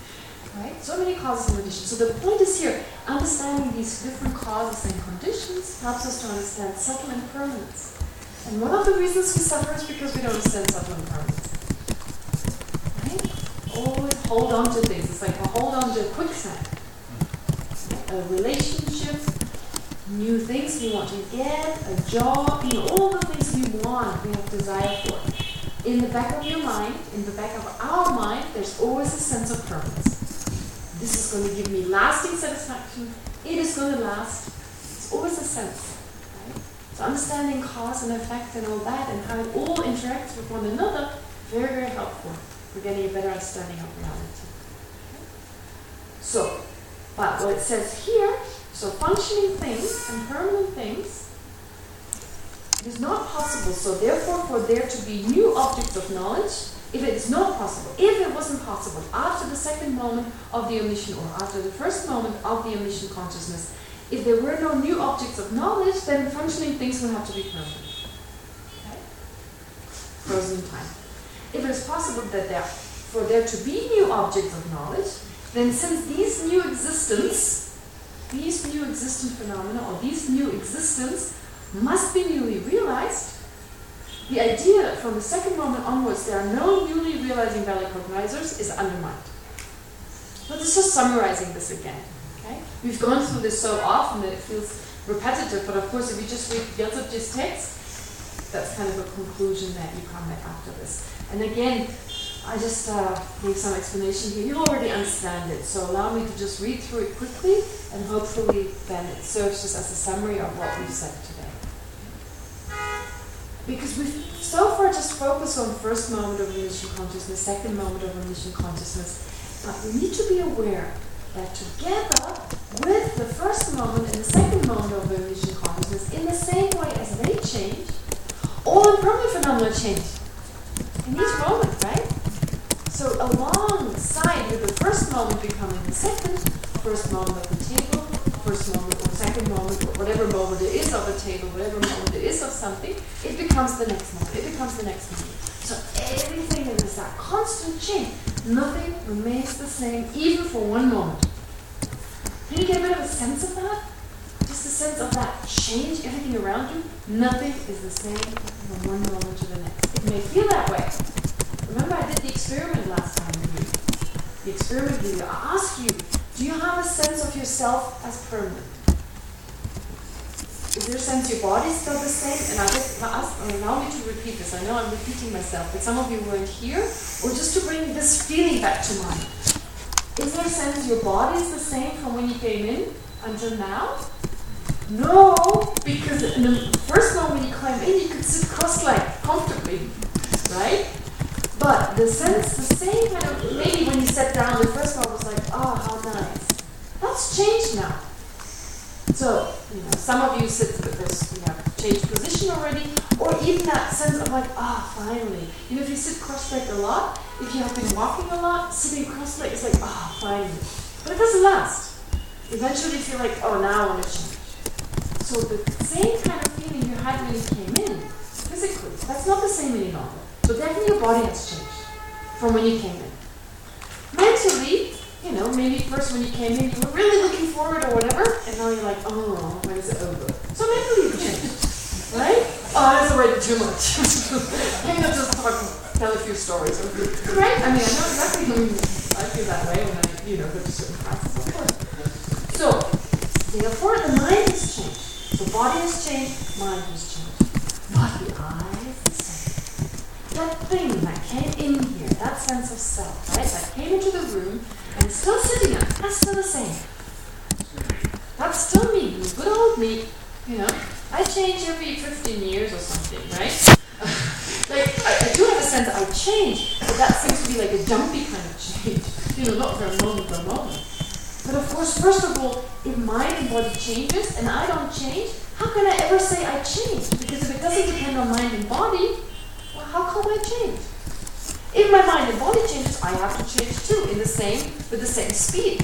Speaker 1: So many causes and conditions. So the point is here, understanding these different causes and conditions helps us to understand subtle impermanence. And one of the reasons we suffer is because we don't understand subtle impermanence. Right? Always hold on to things. It's like a hold on to a quicksand. A relationship, new things we want to get, a job, you know, all the things we want, we have desire for. In the back of your mind, in the back of our mind, there's always a sense of permanence. This is going to give me lasting satisfaction. It is going to last. It's always a sense. Right? So understanding cause and effect and all that and how it all interacts with one another, very, very helpful for getting a better understanding of reality. So, but what it says here, so functioning things and permanent things, it is not possible. So therefore, for there to be new objects of knowledge, if it is not possible, if it wasn't possible after the second moment of the omniscient or after the first moment of the omniscient consciousness, if there were no new objects of knowledge, then functioning things would have to be permanent. Okay? Frozen in time. If it is possible that there, for there to be new objects of knowledge, then since these new existence, these new existent phenomena, or these new existence must be newly realized, the idea that from the second moment onwards there are no newly realizing valid cognizers is undermined. So this is summarizing this again. Okay? We've gone through this so often that it feels repetitive, but of course if you just read Gyaltsabji's text, that's kind of a conclusion that you come at after this. And again, I just uh, gave some explanation here. You already understand it, so allow me to just read through it quickly, and hopefully then it serves just as a summary of what we've said today. Because we've so far just focused on first moment of omniscient consciousness, second moment of omniscient consciousness, but we need to be aware that together with the first moment and the second moment of omniscient consciousness, in the same way as they change, all impermanent phenomena change. In each moment, right? So alongside with the first moment becoming the second, first moment of the table, first moment or second moment or whatever moment it is of a table, whatever moment it is of something, it becomes the next moment, it becomes the next moment. So everything is that constant change. Nothing remains the same even for one moment. Can you get a bit of a sense of that? Just a sense of that change, everything around you, nothing is the same from one moment to the next. It may feel that way. Remember I did the experiment last time with you. The experiment video. I asked you, do you have a sense of yourself as permanent? Is there sense your body's still the same? And I just ask, allow me to repeat this. I know I'm repeating myself, but some of you weren't here. Or just to bring this feeling back to mind. Is there a sense your body is the same from when you came in until now? No, because in the first moment you came in, you could sit cross-legged comfortably, right? But the sense, the same kind of, maybe when you sat down, the first one was like, oh, how nice. That's changed now. So, you know, some of you sit this, you have changed position already, or even that sense of like, ah, oh, finally. You know, if you sit cross-legged a lot, if you have been walking a lot, sitting cross-legged is like, ah, oh, finally. But it doesn't last. Eventually you feel like, oh, now I want to change. So the same kind of feeling you had when you came in, physically, that's not the same any So definitely your body has changed from when you came in. Mentally, you know, maybe first when you came in, you were really looking forward or whatever, and now you're like, oh, when is it over? So mentally you changed, right? Oh, that's already too much. <laughs> Maybe I'll just talk, tell a few stories. Right? I mean, I know exactly who I feel that way when I, you know, go to certain classes, of course. So, therefore, the mind has changed. So, body has changed, mind has changed. But the eye is the same. That thing that came in here, that sense of self, right, that came into the room and still sitting there, that's still the same. That's still me, good old me, you know. I change every 15 years or something, right? <laughs> like, I, I, do have a sense that I change, but that seems to be like a dumpy kind of change. <laughs> You know, not a moment, a moment. But of course, first of all, if mind and body changes and I don't change, how can I ever say I changed? Because if it doesn't depend on mind and body, how can I change? If my mind and body changes, I have to change too, in the same with the same speed.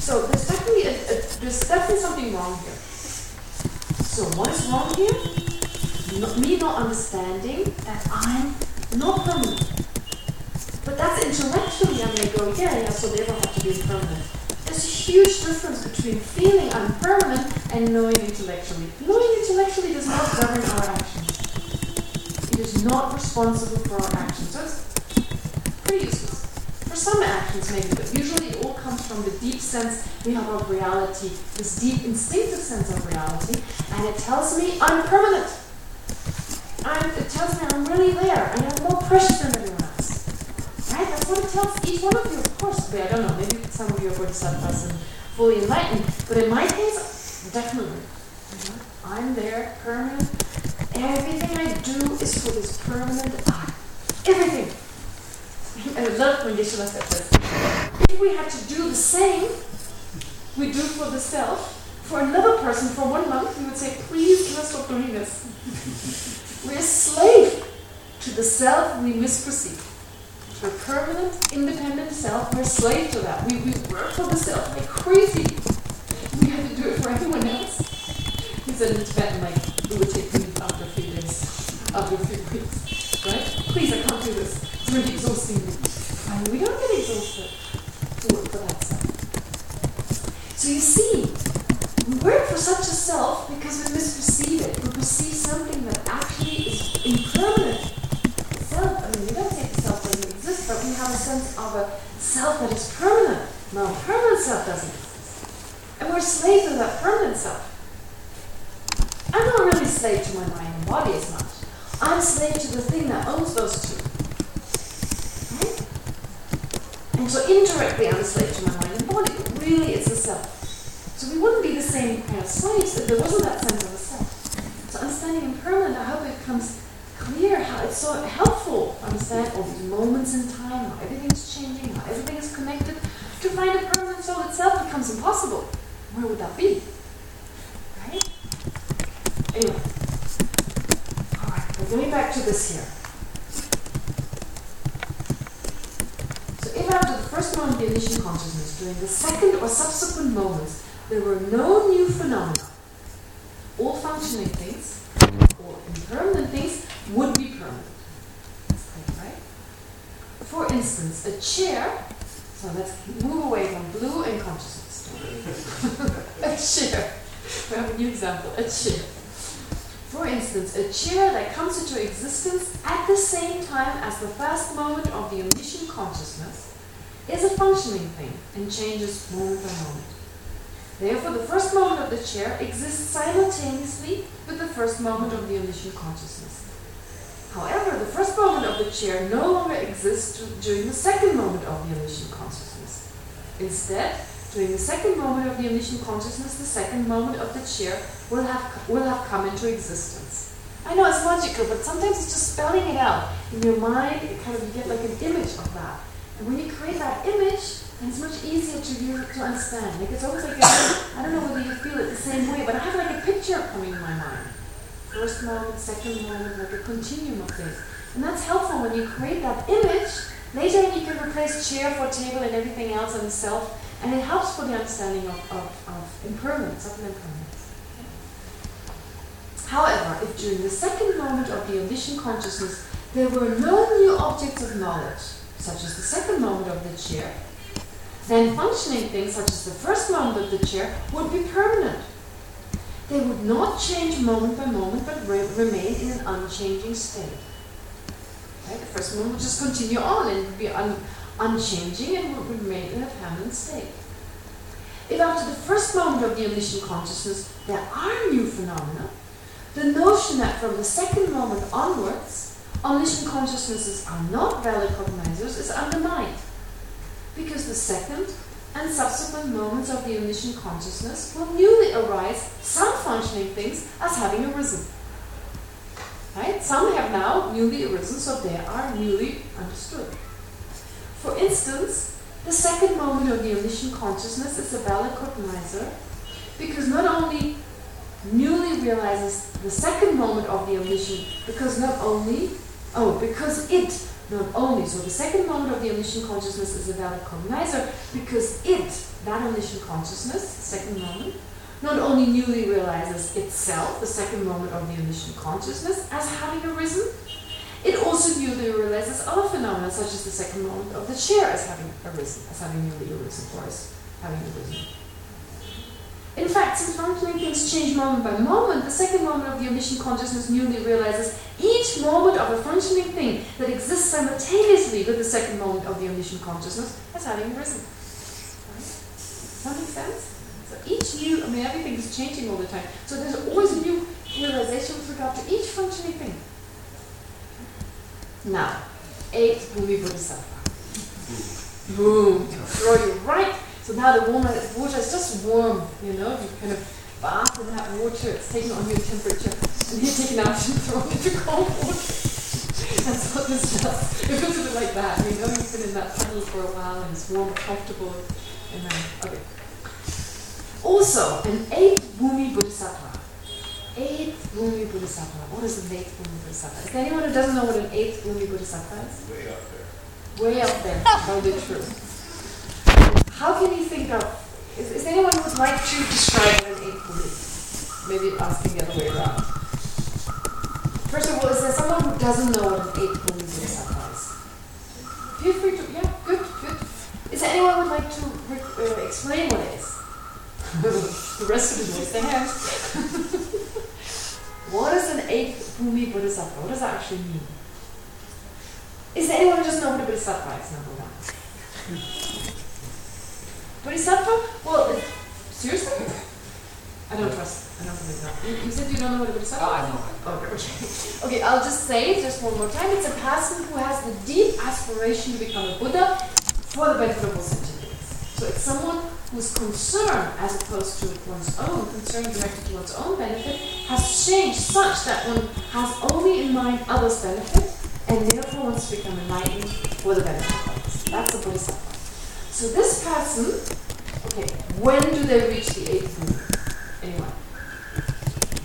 Speaker 1: So there's definitely a, a, there's definitely something wrong here. So what is wrong here? Not, me not understanding that I'm not permanent. But that's intellectually I'm gonna oh, go, yeah, yeah, so therefore have to be permanent. There's a huge difference between feeling I'm permanent and knowing intellectually. Knowing intellectually does not govern our actions. It is not responsible for our actions. So it's pretty useless. For some actions maybe, but usually it all comes from the deep sense we have of reality, this deep instinctive sense of reality, and it tells me I'm permanent. I'm, it tells me I'm really there, and I'm more precious than everyone else. Right? That's what it tells each one of you, of course. I don't know, maybe some of you are bodhisattvas and fully enlightened, but in my case, definitely. You know, I'm there, permanent. Everything I do is for this permanent I. Everything. And I love when Yeshua said this. If we had to do the same we do for the self, for another person for one month, we would say, please I stop doing this? We're slave to the self we misperceive. To a permanent, independent self, we're slave to that. We, we work for the self like crazy. We have to do it for everyone else. He said in Tibetan, like, we would take few days, after a few weeks. Right? Please, I can't do this. It's really exhausting. And we don't get exhausted to work for that self. So you see, we work for such a self because we misperceive it. We perceive something that actually is impermanent. Self, I mean, we don't say the self doesn't exist, but we have a sense of a self that is permanent. No, permanent self doesn't exist. And we're slaves of that permanent self. I'm not really slave to my mind and body as much. I'm slave to the thing that owns those two. Right? And so indirectly I'm a slave to my mind and body, but really it's the self. So we wouldn't be the same kind of slaves if there wasn't that sense of a self. So understanding impermanent, I hope it becomes clear how it's so helpful to understand all these moments in time, how everything's changing, how everything is connected. To find a permanent soul itself becomes impossible. Where would that be? Right? Anyway. Alright, we're going back to this here. So if after the first moment of initial consciousness, during the second or subsequent moments, there were no new phenomena, all functioning things, or impermanent things, would be permanent. Right? For instance, a chair, so let's move away from blue and consciousness. <laughs> a chair. <laughs> We have a new example, a chair. For instance, a chair that comes into existence at the same time as the first moment of the omniscient consciousness is a functioning thing and changes moment by moment. Therefore, the first moment of the chair exists simultaneously with the first moment of the omniscient consciousness. However, the first moment of the chair no longer exists during the second moment of the omniscient consciousness. Instead, during the second moment of the omniscient consciousness, the second moment of the chair will have, will have come into existence. I know it's logical, but sometimes it's just spelling it out. In your mind, it kind of you get like an image of that. And when you create that image, then it's much easier to you to understand. Like it's almost like a, I don't know whether you feel it the same way, but I have like a picture coming in my mind. First moment, second moment, like a continuum of things. And that's helpful when you create that image. Later you can replace chair for table and everything else and self And it helps for the understanding of, of, of impermanence, of an impermanence. However, if during the second moment of the omniscient consciousness there were no new objects of knowledge, such as the second moment of the chair, then functioning things such as the first moment of the chair would be permanent. They would not change moment by moment, but re remain in an unchanging state. Right? The first moment would just continue on and be un unchanging and would remain in a permanent state. If after the first moment of the omniscient consciousness there are new phenomena, the notion that from the second moment onwards, omniscient consciousnesses are not valid cognizers is undermined. Because the second and subsequent moments of the omniscient consciousness will newly arise some functioning things as having arisen. Right? Some have now newly arisen, so they are newly understood. For instance, the second moment of the omniscient consciousness is a valid cognizer because not only newly realizes the second moment of the omniscient, because not only, oh, because it not only, so the second moment of the omniscient consciousness is a valid cognizer because it, that omniscient consciousness, second moment, not only newly realizes itself, the second moment of the omniscient consciousness, as having arisen, it also newly realizes other phenomena, such as the second moment of the chair as having arisen, as having newly arisen, or as having arisen. In fact, since functioning things change moment by moment, the second moment of the omniscient consciousness newly realizes each moment of a functioning thing that exists simultaneously with the second moment of the omniscient consciousness as having arisen. Right? Does that make sense? So each new, I mean, everything is changing all the time. So there's always a new realization with regard to each functioning thing. Now, eight Bhumi Bodhisattva. Hmm. Boom. Throw you right so now the water, water is just warm, you know, you kind of bath in that water, it's taking on your temperature, and you're taking out and throwing into cold water. That's what this does. It feels a bit like that, you know, you've been in that puddle for a while and it's warm, and comfortable, and then, okay. Also, an eight Bhumi Bodhisattva. Eighth Bhumi Bodhisattva. What is an eighth Bhumi Bodhisattva? Is there anyone who doesn't know what an eighth Bhumi Bodhisattva is?
Speaker 2: Way up there.
Speaker 1: Way up there, totally true. How can you think of, is, is there anyone who would like to describe what an eighth belief? Maybe asking the other way around. First of all, is there someone who doesn't know what an eighth belief is sometimes? Feel free to, yeah, good, good. Is there anyone who would like to uh, explain what it is? The rest of the raise their hands. what is an eighth Bhumi Bodhisattva? What does that actually mean? Is there anyone who doesn't know what a Bodhisattva is, number one? Bodhisattva? Well, it, seriously? I don't trust. I don't believe that. You, you said you don't know what a Bodhisattva
Speaker 6: Oh, I
Speaker 1: is?
Speaker 6: know.
Speaker 1: Okay, okay. Okay, I'll just say it just one more time. It's a person who has the deep aspiration to become a Buddha for the benefit of all. So it's someone whose concern, as opposed to one's own, concern directed to one's own benefit, has changed such that one has only in mind others' benefit and therefore wants to become enlightened for the benefit of others. That's a Bodhisattva. So this person, okay, when do they reach the eighth Bhumi? Anyone?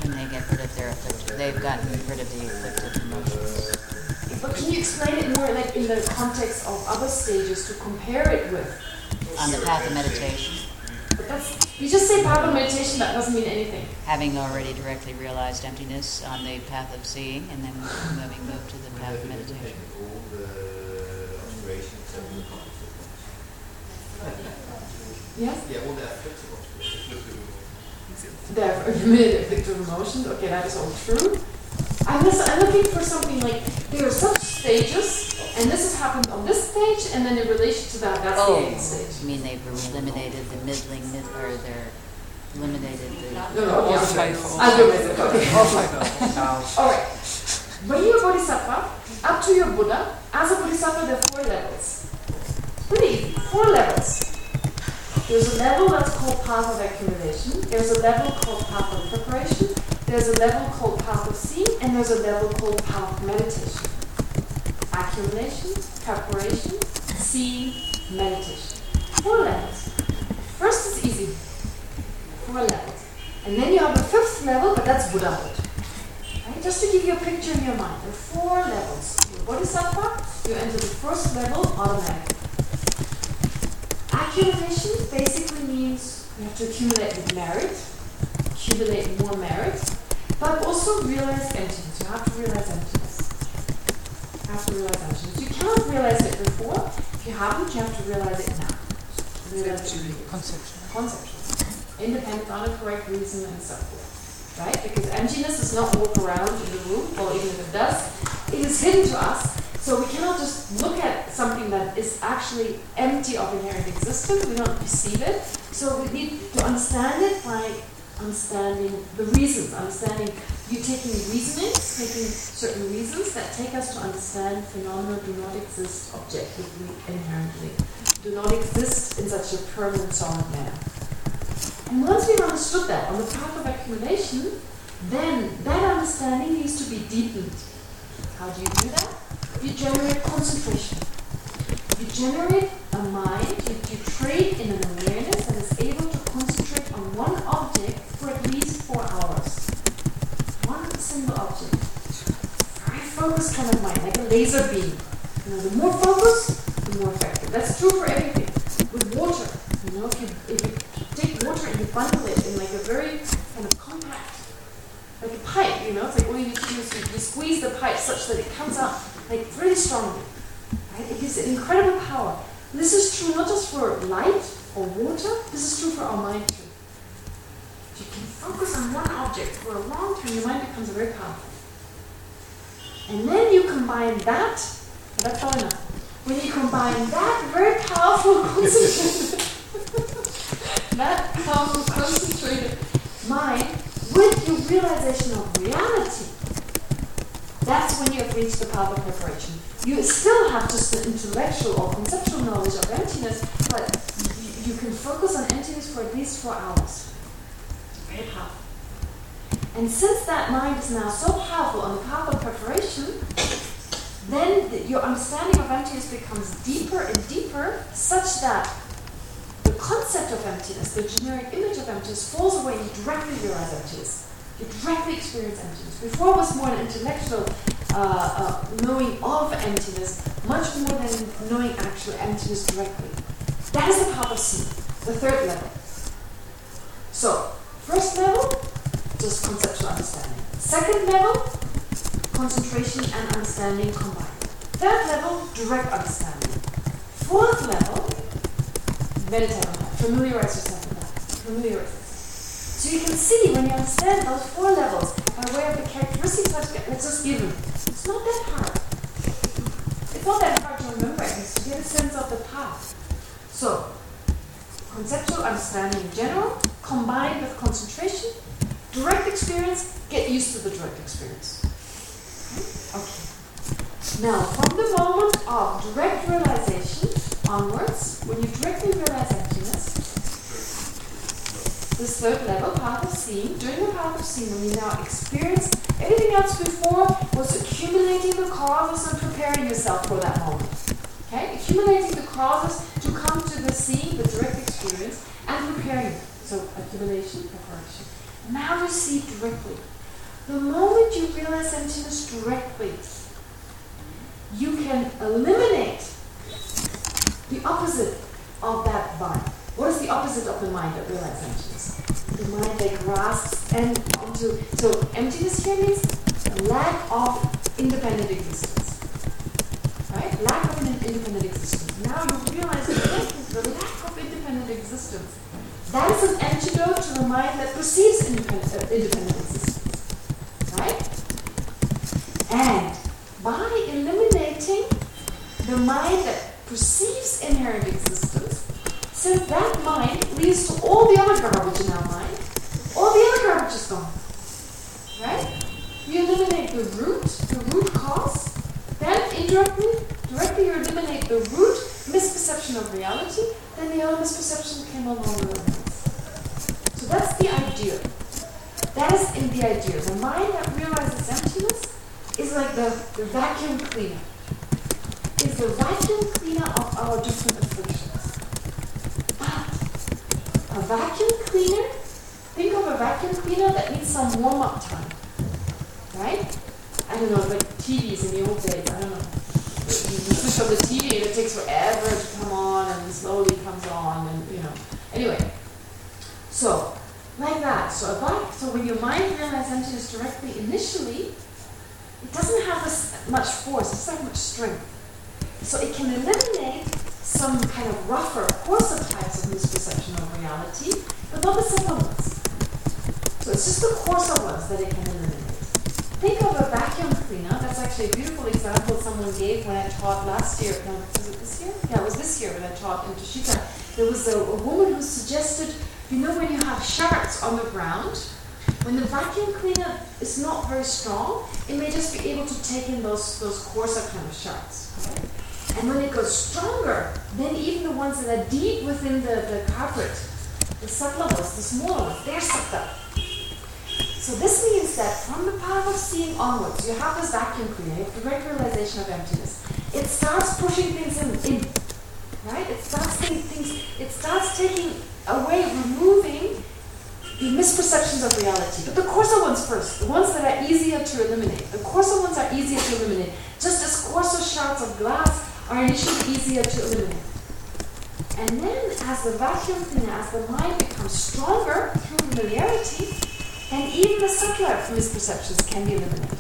Speaker 3: When they get rid of their afflicted, they've gotten rid of the afflicted emotions.
Speaker 1: But can you explain it more like in the context of other stages to compare it with?
Speaker 3: On the path of meditation,
Speaker 1: that's you just say path of meditation, that doesn't mean anything.
Speaker 3: having already directly realized emptiness on the path of seeing, and then moving move to the path of meditation.
Speaker 7: All the aspirations and the
Speaker 1: Yes?
Speaker 7: Yeah, all the afflicted ones.
Speaker 1: They're limited afflictive emotions. Okay, that is all true. I'm, just, I'm looking for something like there are such stages, and this has happened on this stage, and then in relation to that, that's the eighth stage.
Speaker 3: I mean, they've eliminated the middling, mid, or they're eliminated the.
Speaker 1: No, no, okay. I'll do it. Okay. All right. When you're a bodhisattva, up to your Buddha, as a bodhisattva, there are four levels. Pretty easy. Four levels. There's a level that's called path of accumulation. There's a level called path of preparation. There's a level called path of seeing, and there's a level called path of meditation. Accumulation, preparation, seeing, meditation. Four levels. First is easy. Four levels. And then you have a fifth level, but that's Buddhahood. Right? Just to give you a picture in your mind, there are four levels. You're Bodhisattva, you enter the first level automatically. accumulation basically means you have to accumulate merit, accumulate more merit, but also realize emptiness. You have to realize emptiness. You have to realize emptiness. You cannot realize it before. If you haven't, you have to realize it now. Realize it.
Speaker 8: Conceptual.
Speaker 1: Conceptual. Independent on a correct reason and so forth. Right? Because emptiness does not walk around in the room, or even if it does, it is hidden to us. So we cannot just look at something that is actually empty of inherent existence. We don't perceive it. So we need to understand it by understanding the reasons, understanding you taking reasoning, taking certain reasons that take us to understand phenomena do not exist objectively inherently, do not exist in such a permanent solid manner. And once we've understood that on the path of accumulation, then that understanding needs to be deepened. How do you do that? You generate concentration. You generate a mind, you, you trade in an awareness that is able to concentrate on one object for at least four hours. One single object. Very focused kind of mind, like a laser beam. You know, the more focus, the more effective. That's true for everything. With water, you know, if you, if you take water and you bundle it in like a very kind of compact, like a pipe, you know, it's like all you need to do is you, you squeeze the pipe such that it comes out like really strongly. Right? It gives it incredible power. This is true not just for light or water, this is true for our mind too. If you can focus on one object for a long time, your mind becomes very powerful. And then you combine that, that's all enough. When you combine that very powerful <laughs> concentrated, <laughs> that powerful concentrated mind with your realization of reality, that's when you have reached the path of preparation. You still have just the intellectual or conceptual knowledge of emptiness, but you can focus on emptiness for at least four hours. Very powerful. And since that mind is now so powerful on the path of preparation, then the, your understanding of emptiness becomes deeper and deeper, such that the concept of emptiness, the generic image of emptiness, falls away you directly realize emptiness. You directly experience emptiness. Before it was more an intellectual uh, uh, knowing of emptiness, much more than knowing actual emptiness directly. That is the path of seeing, the third level. So, first level, just conceptual understanding. Second level, concentration and understanding combined. Third level, direct understanding. Fourth level, meditate on that. Familiarize yourself with that. Familiarize. So you can see when you understand those four levels by way of the characteristics that let's just given. It's not that hard. It's not that hard to remember. It's to get a sense of the path. So, conceptual understanding in general, combined with concentration, direct experience, get used to the direct experience. Okay. Now, from the moment of direct realization onwards, when you directly realize emptiness, this third level, path of seeing, during the path of seeing, when you now experience everything else before was accumulating the causes and preparing yourself for that moment. Okay? Accumulating the causes to come to the seeing, the direct experience, and preparing. So accumulation, preparation. Now you see directly. The moment you realize emptiness directly, you can eliminate the opposite of that mind. What is the opposite of the mind that realizes emptiness? The mind that grasps and into so emptiness here means lack of independent existence. Right? Lack of an independent existence. Now you realize that the lack of independent existence. That is an antidote to the mind that perceives independent, uh, independent existence. Right? And by eliminating the mind that perceives inherent existence, since that mind leads to all the other garbage in our mind, all the other garbage is gone. Right? You eliminate the root, the root cause, indirectly, directly you eliminate the root misperception of reality, then the other misperception can no longer arise. So that's the idea. That is in the idea. The mind that realizes emptiness is like the, the vacuum cleaner. Is the vacuum cleaner of our different afflictions. But a vacuum cleaner, think of a vacuum cleaner that needs some warm-up time. Right? I don't know, like TVs in the old days, I don't know. You switch on the TV and it takes forever to come on and slowly comes on and you know. Anyway, so like that. So a vac- so when your mind realizes emptiness directly initially, it doesn't have as much force, it's not much strength. So it can eliminate some kind of rougher, coarser types of misperception of reality, but not the simple ones. So it's just the coarser ones that it can eliminate. Think of a vacuum cleaner. That's actually a beautiful example someone gave when I taught last year. No, was it this year? Yeah, it was this year when I taught in Tushita. There was a, a woman who suggested, you know, when you have shards on the ground, when the vacuum cleaner is not very strong, it may just be able to take in those, those coarser kind of shards. And when it goes stronger, then even the ones that are deep within the, the carpet, the subtler ones, the smaller ones, they're sucked up. So this means that from the path of seeing onwards, you have this vacuum you have direct realization of emptiness. It starts pushing things in, in right? It starts taking things, it starts taking away, removing the misperceptions of reality. But the coarser ones first, the ones that are easier to eliminate. The coarser ones are easier to eliminate. Just as coarser shards of glass are initially easier to eliminate. And then as the vacuum cleaner, as the mind becomes stronger through familiarity, then even the subtler misperceptions can be eliminated.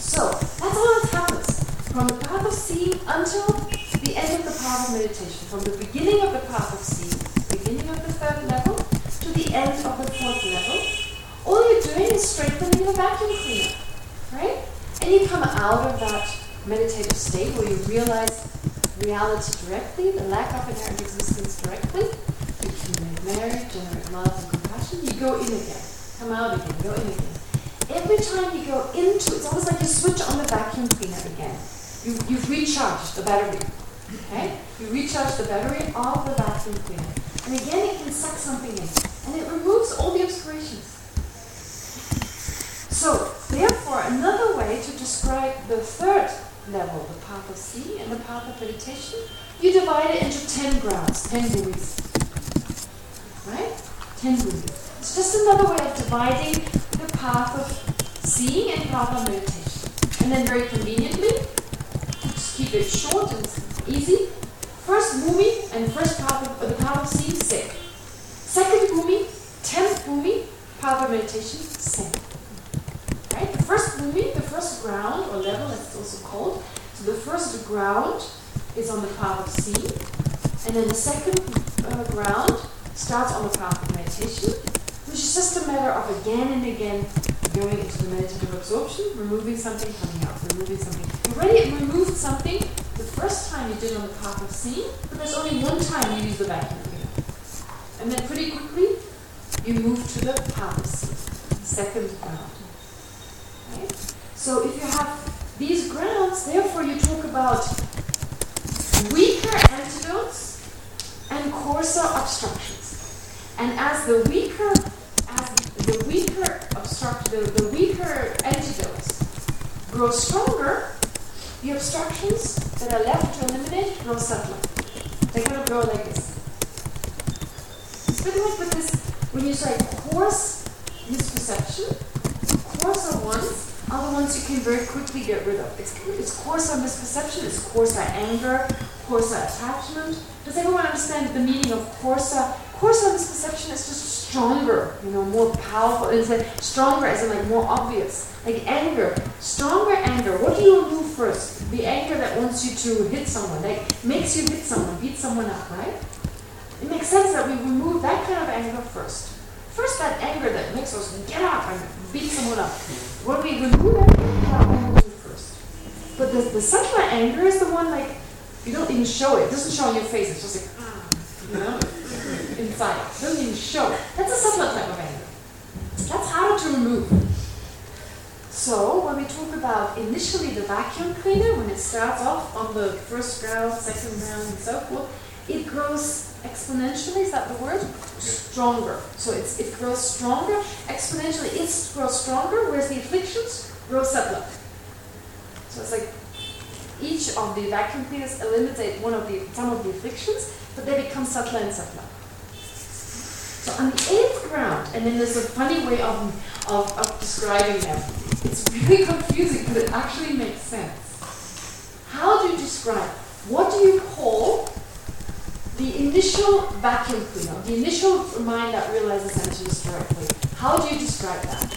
Speaker 1: So that's all that happens from the path of seeing until the end of the path of meditation. From the beginning of the path of seeing, beginning of the third level, to the end of the fourth level, all you're doing is strengthening the vacuum cleaner, right? And you come out of that meditative state where you realize reality directly, the lack of inherent existence directly. Accumulate merit, generate love and compassion. You go in again, come out again, go in again. Every time you go into, it's almost like you switch on the vacuum cleaner again. You, you've recharged the battery. Okay? You recharge the battery of the vacuum cleaner. And again, it can suck something in. And it removes all the obscurations. So, therefore, another way to describe the third level, the path of sea and the path of meditation, you divide it into 10 grounds, 10 bhumis. Right? 10 bhumis. It's just another way of dividing the path of seeing and path of meditation. And then very conveniently, just keep it short and easy. First bhumi and first path of, the path of seeing, same. Second bhumi, tenth bhumi, path of meditation, same. Right? The first bhumi, the first ground or level, as it's also called. So the first ground is on the path of seeing, and then the second uh, ground starts on the path of meditation, which is just a matter of again and again going into the meditative absorption, removing something, coming out, removing something. You already removed something the first time you did on the path of seeing, but there's only one time you use the vacuum cleaner. And then pretty quickly, you move to the path of seeing, second ground. Right? So if you have these grounds, therefore you talk about weaker antidotes and coarser obstructions. And as the weaker, as the weaker obstruct, the, the weaker antidotes grow stronger, the obstructions that are left to eliminate grow subtler. They're going to grow like this. It's pretty much with this, when you say coarse misperception, coarser ones are the ones you can very quickly get rid of. It's, it's coarser misperception, it's coarser anger, coarser attachment. Does everyone understand the meaning of coarser? Coarser misperception is just stronger, you know, more powerful. And It's like stronger as in like more obvious. Like anger, stronger anger. What do you remove first? The anger that wants you to hit someone, like makes you hit someone, beat someone up, right? It makes sense that we remove that kind of anger first. First, that anger that makes us get up and beat someone up. When we remove that anger first. But the, the subtler anger is the one like you don't even show it. It doesn't show on your face. It's just like ah, you know, inside. It doesn't even show. That's a subtler type of anger. That's harder to remove. So when we talk about initially the vacuum cleaner, when it starts off on the first ground, second ground, and so forth, it grows exponentially. Is that the word? Stronger. So it's, it grows stronger exponentially. It grows stronger, whereas the afflictions grow subtler. So it's like each of the vacuum cleaners eliminate one of the some of the afflictions, but they become subtler and subtler. So on the eighth ground, and then there's a funny way of, of, of describing them. It's really <laughs> confusing, but it actually makes sense. how do you describe? What do you call the initial vacuum cleaner, the initial mind that realizes emptiness directly? How do you describe that?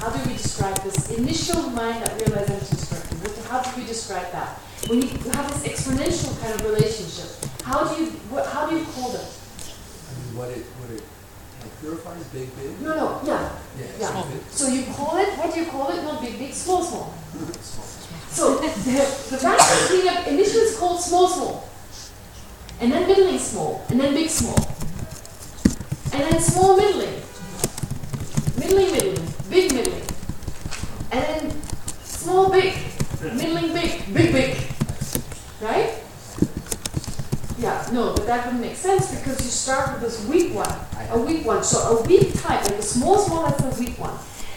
Speaker 1: How do we describe this initial mind that realizes emptiness directly? How do we describe that? When you have this exponential kind of relationship, how do you what, how do you call them?
Speaker 6: What it, what it like, purifies, big, big?
Speaker 1: No, no, yeah,
Speaker 6: Yeah,
Speaker 1: yeah.
Speaker 6: small.
Speaker 1: So you call it what do you call it? Not big, big, small, small. <laughs>
Speaker 6: Small, small.
Speaker 1: So the, the vacuum cleanup initially is called small, small, and then middling small, and then big small, and then small middling, middling middling, big middling, and then small big, middling big, big big, right? Yeah, no, but that wouldn't make sense because you start with this weak one, a weak one. So a weak type, like a small small, that's a weak one.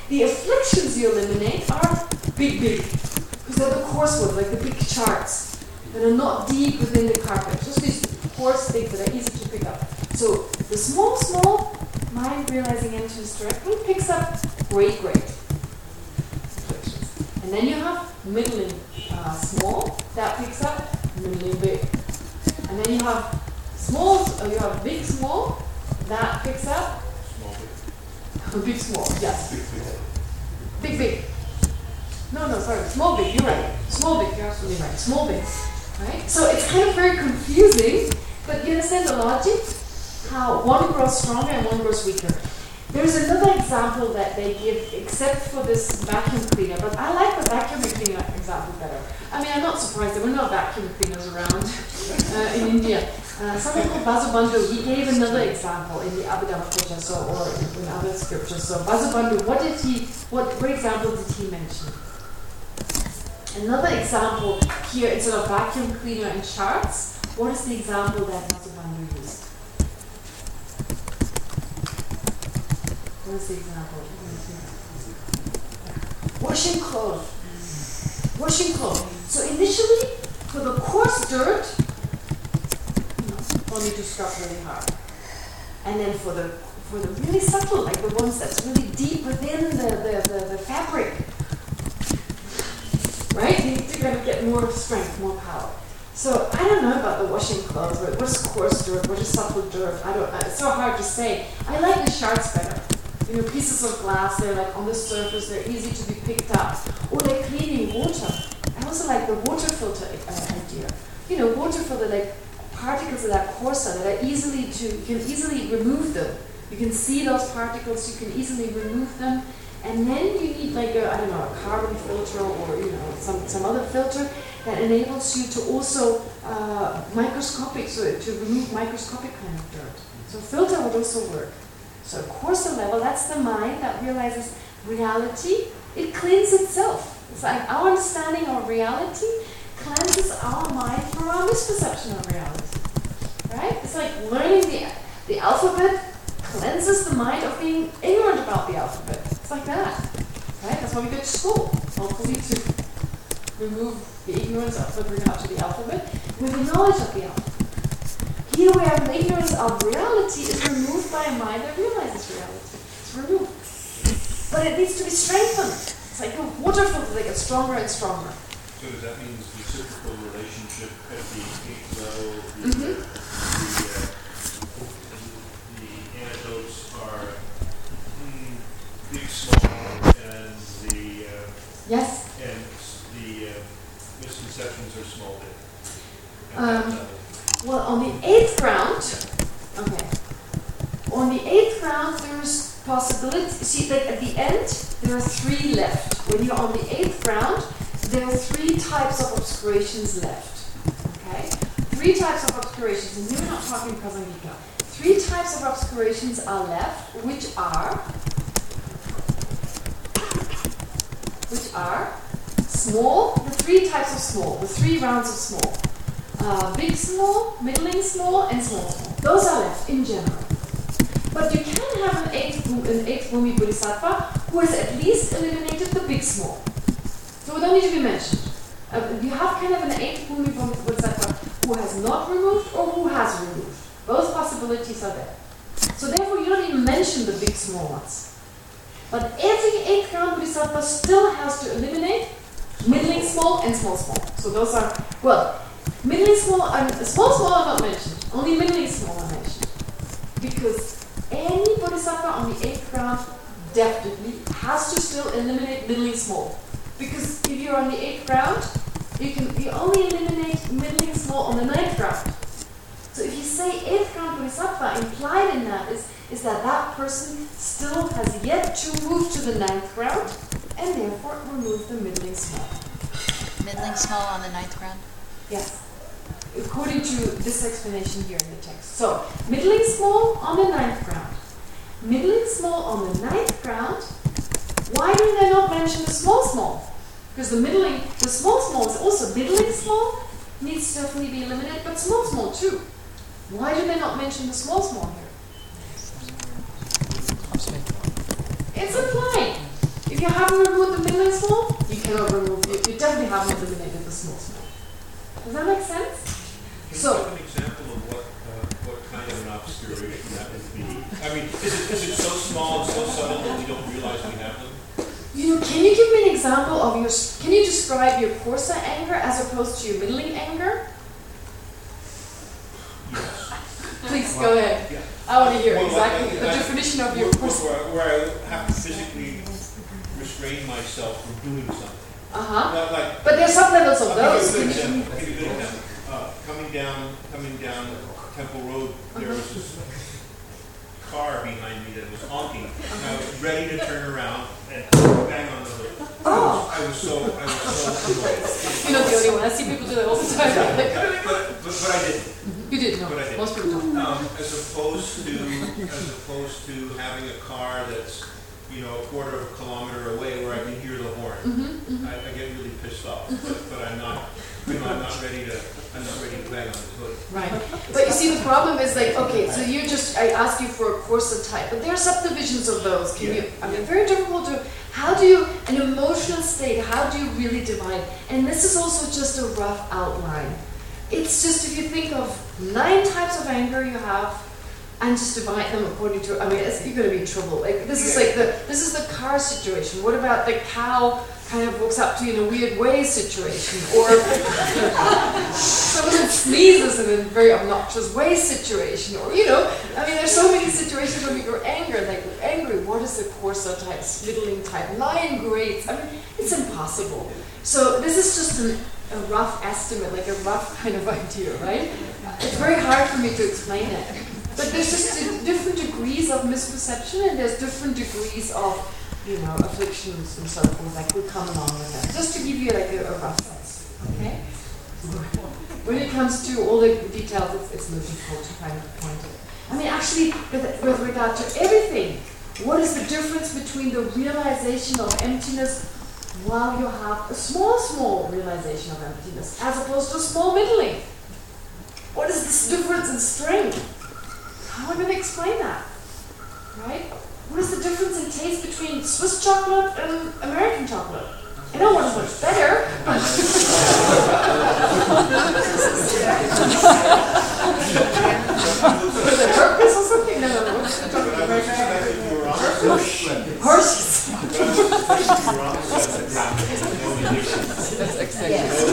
Speaker 1: The afflictions you eliminate are big big because they're the coarse ones, like the big charts that are not deep within the carpet. Just these coarse things that are easy to pick up. So the small, small mind realizing emptiness directly picks up great, great. And then you have middling uh, small that picks up middling big. And then you have small, uh, you have big small that picks up
Speaker 2: Small bit. <laughs>
Speaker 1: big small, yes. Big big. No, no, sorry, small big, you're right. Small big, you're absolutely right. Small big. Right? So it's kind of very confusing, but you understand the logic? How one grows stronger and one grows weaker. There's another example that they give, except for this vacuum cleaner, but I like the vacuum cleaner example better. I mean, I'm not surprised there were no vacuum cleaners around <laughs> uh, in India. Uh, someone called Vasubandhu, he gave another example in the Abhidharma Kosha, so, or in other scriptures. So Vasubandhu, what did he, what, what example did he mention? Another example here, instead of vacuum cleaner and charts, what is the example that Vasubandhu used? What is the example? Washing clothes. Washing clothes. So initially, for the coarse dirt, we'll need to scrub really hard. And then for the for the really subtle, like the ones that's really deep within the, the, the, the fabric, right? You need to kind of get more strength, more power. So I don't know about the washing clothes. but what is coarse dirt? What is subtle dirt? I don't. It's so hard to say. I like the shards better. You know, pieces of glass. They're like on the surface. They're easy to be picked up. Or they're cleaning water. I also like the water filter uh, idea. You know, water filter like particles of that are coarser that are easily to you can easily remove them. You can see those particles. You can easily remove them. And then you need like a I don't know a carbon filter or you know some some other filter that enables you to also uh, microscopic so to remove microscopic kind of dirt. So filter would also work. So coarser level, that's the mind that realizes reality. It cleans itself. It's like our understanding of reality cleanses our mind from our misperception of reality. Right? It's like learning the the alphabet cleanses the mind of being ignorant about the alphabet. It's like that. Right? That's why we go to school. Hopefully to remove the ignorance of with regard to the alphabet with the knowledge of the alphabet. Here we have the ignorance of reality is removed by a mind that realizes reality. It's removed. But it needs to be strengthened. It's like a water filter that gets stronger and stronger.
Speaker 2: So does that mean this reciprocal relationship at the eighth level, the,
Speaker 1: Mhm.
Speaker 2: the, uh, the antidotes are mm, big, small, and the, uh,
Speaker 1: Yes?
Speaker 2: and the uh, misconceptions are small bit.
Speaker 1: Um. Well, on the eighth round, okay. On the eighth ground, there's possibility. See, that at the end, there are three left. When you're on the eighth round, there are three types of obscurations left. Okay? Three types of obscurations, and we're not talking Prasangika. Three types of obscurations are left, which are which are small, the three types of small, the three rounds of small. Uh, big small, middling small, and small small. Those are left in general. But you can have an eighth, an eighth Bhumi Bodhisattva who has at least eliminated the big small. So it don't need to be mentioned. Uh, you have kind of an eighth Bhumi Bodhisattva who has not removed or who has removed. Both possibilities are there. So therefore you don't even mention the big small ones. But every eighth ground Bodhisattva still has to eliminate Middling small and small small. So those are, well, middling small, um, small small are not mentioned. Only middling small are mentioned. Because any bodhisattva on the eighth ground definitely has to still eliminate middling small. Because if you're on the eighth ground, you can you only eliminate middling small on the ninth ground. So if you say eighth ground bodhisattva, implied in that is, is that that person still has yet to move to the ninth ground and therefore remove the middling small.
Speaker 3: Middling small on the ninth ground?
Speaker 1: Yes. According to this explanation here in the text. So, middling small on the ninth ground. Middling small on the ninth ground. Why do they not mention the small small? Because the middling, the small small is also middling small, needs to definitely be eliminated, but small small too. Why do they not mention the small small here? It's implied. If you haven't removed the middling small, you cannot remove, you, you definitely haven't eliminated the small small. Does that make sense?
Speaker 2: Can you
Speaker 1: So-
Speaker 2: give an example of what, uh, what kind of an obscuration that would be? I mean, is it, is it so small and so subtle that we don't realize we have them?
Speaker 1: You know, can you give me an example of your, can you describe your coarser anger as opposed to your middling anger?
Speaker 2: Yes.
Speaker 1: Please, go ahead.
Speaker 2: Yeah.
Speaker 1: I want to hear
Speaker 2: Well,
Speaker 1: exactly
Speaker 2: like,
Speaker 1: the definition of your
Speaker 2: Where, where, where I have to physically restrain myself from doing something.
Speaker 1: Uh-huh.
Speaker 2: Not like,
Speaker 1: But there's some levels of
Speaker 2: I'll
Speaker 1: those.
Speaker 2: give you a
Speaker 1: Can
Speaker 2: good example. I'll give you a good example. Uh, coming down, coming down Temple Road, there was this car behind me that was honking, and I was ready to turn around and bang on the hood.
Speaker 1: Oh.
Speaker 2: I was so, I was so annoyed.
Speaker 1: You're not the only one. I see people do that all the time.
Speaker 2: But, but, but I didn't.
Speaker 1: you did, no.
Speaker 2: But I did.
Speaker 1: Most people don't.
Speaker 2: Um, as opposed to, as opposed to having a car that's, you know, a quarter of a kilometer away where I can hear the horn.
Speaker 1: Mm-hmm,
Speaker 2: I, I get really pissed off, but, but I'm not, I'm not ready to, I'm not ready to bang on the hood.
Speaker 1: Right. But you see, the problem is like, okay, so you just, I ask you for a coarser type, but there are subdivisions of those. Can you, I mean, very difficult to, how do you, an emotional state, how do you really divide? And this is also just a rough outline. It's just if you think of nine types of anger you have, and just divide them according to, I mean, it's, you're going to be in trouble. Like, this is like the, this is the car situation. What about the cow kind of walks up to you in a weird way situation? Or <laughs> someone sneezes in a very obnoxious way situation, or you know, I mean, there's so many situations where you're angry. Like we're angry, what is the coarser type, middling type, lion grades? I mean, it's impossible. So this is just an, a rough estimate, like a rough kind of <laughs> idea, right? It's very hard for me to explain it, but there's just di- different degrees of misperception, and there's different degrees of you know afflictions and so forth that could come along with that. Just to give you like a, a rough sense, okay? <laughs> When it comes to all the details, it's, it's difficult to kind of point it. I mean, actually, with, with regard to everything, what is the difference between the realization of emptiness while you have a small, small realization of emptiness, as opposed to a small middling? What is this difference in strength? How am I going to explain that? Right? What is the difference in taste between Swiss chocolate and American chocolate? I know one's much better, <laughs> <laughs> For the purpose or something? No, no, no. What's the
Speaker 2: But
Speaker 1: topic?
Speaker 2: I would suspect if you were on the seventh,
Speaker 1: Horses.
Speaker 2: but I would suspect if you were on the seventh ground, there's no difference.
Speaker 1: That's
Speaker 2: No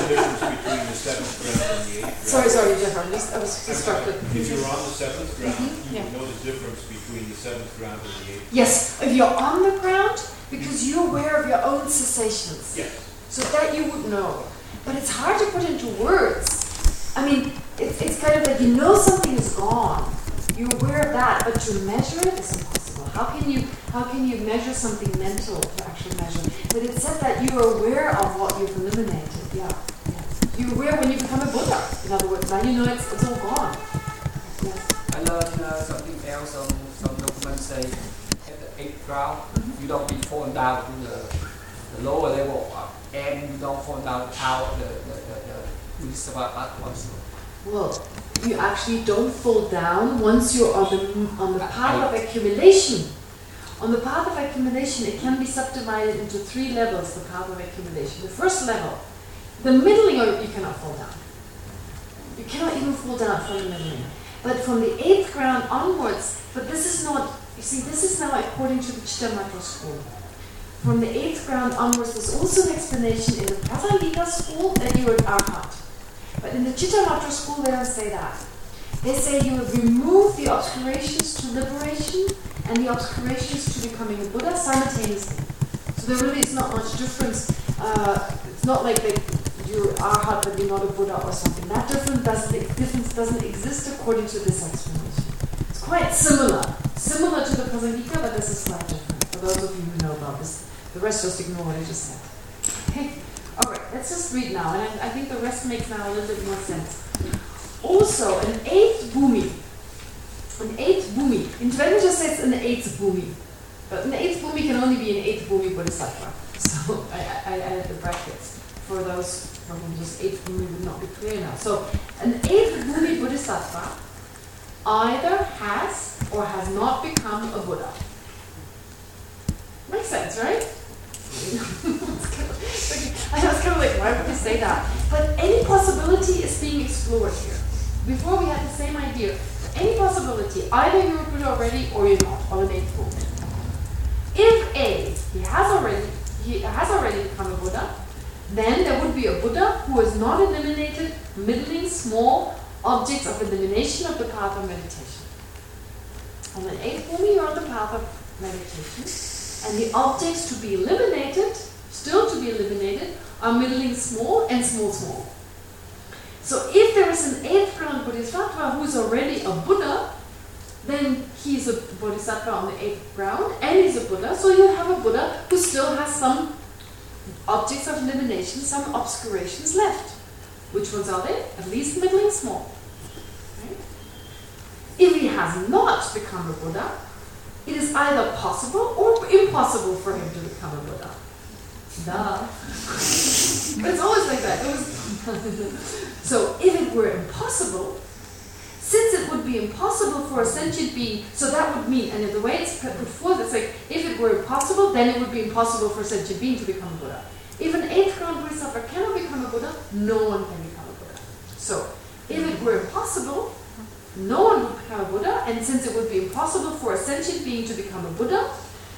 Speaker 2: difference between the seventh ground and the eighth ground.
Speaker 1: Sorry, sorry, Jeff. I'm just, I was distracted.
Speaker 2: If you're on the seventh ground, you
Speaker 1: Mm-hmm. yeah.
Speaker 2: know the difference between the seventh ground and the eighth.
Speaker 1: Yes, if you're on the ground, because you're aware of your own cessations.
Speaker 2: Yes.
Speaker 1: So that you would know. But it's hard to put into words. I mean, it's, it's kind of like you know something is gone. You're aware of that, but to measure it is impossible. How can you how can you measure something mental to actually measure? But it said that you are aware of what you've eliminated. Yeah. yeah. You're aware when you become a Buddha. In other words, now you know it's, it's all gone. Yes.
Speaker 10: I learned uh, something else on some documents say at the eighth ground,
Speaker 1: Mm-hmm.
Speaker 10: you don't be fallen down to the, the lower level and you don't fall down out the, the, the, the also.
Speaker 1: Well, you actually don't fall down once you're on the on the path of accumulation. On the path of accumulation, it can be subdivided into three levels. The path of accumulation. The first level, the middling, you cannot fall down. You cannot even fall down from the middling. But from the eighth ground onwards, but this is not. You see, this is now according to the Chittamatra school. from the eighth ground onwards, there's also an explanation in the Prasangika school that you're an arhat. But in the Chittamatra school, they don't say that. They say you remove the obscurations to liberation and the obscurations to becoming a Buddha simultaneously. So there really is not much difference. Uh, it's not like they, you're arhat but you're not a Buddha or something. That difference doesn't, difference doesn't exist according to this explanation. It's quite similar. Similar to the Prasangika, but this is quite different. For those of you who know about this, the rest just ignore what I just said. Okay? Alright, let's just read now, and I, I think the rest makes now a little bit more sense. Also, an eighth bhumi, an eighth bhumi, in Tibetan just says an eighth bhumi, but an eighth bhumi can only be an eighth bhumi bodhisattva. <laughs> So I, I, I added the brackets for those for whom just eighth bhumi would not be clear now. So an eighth bhumi bodhisattva either has or has not become a Buddha. Makes sense, right? I was kind of like, why would you say that? But any possibility is being explored here. Before we had the same idea. Any possibility, either you're Buddha already or you're not, or an eighth. If A, he has already he has already become a Buddha, then there would be a Buddha who has not eliminated middling small objects of elimination of the path of meditation. On the eighth bhumi, you're on the path of meditation, and the objects to be eliminated, still to be eliminated, are middling small and small small. So if there is an eighth ground bodhisattva who is already a Buddha, then he's a bodhisattva on the eighth ground, and he's a Buddha, so you have a Buddha who still has some objects of elimination, some obscurations left. Which ones are they? At least middling small. Right? If he has not become a Buddha, it is either possible or impossible for him to become a Buddha. Duh. <laughs> but it's always like that. <laughs> so if it were impossible, since it would be impossible for a sentient being, so that would mean, and in the way it's put forth, it's like, if it were impossible, then it would be impossible for a sentient being to become a Buddha. If an eighth ground bodhisattva cannot become a Buddha, no one can become a Buddha. So, if it were impossible, no one would become a Buddha, and since it would be impossible for a sentient being to become a Buddha,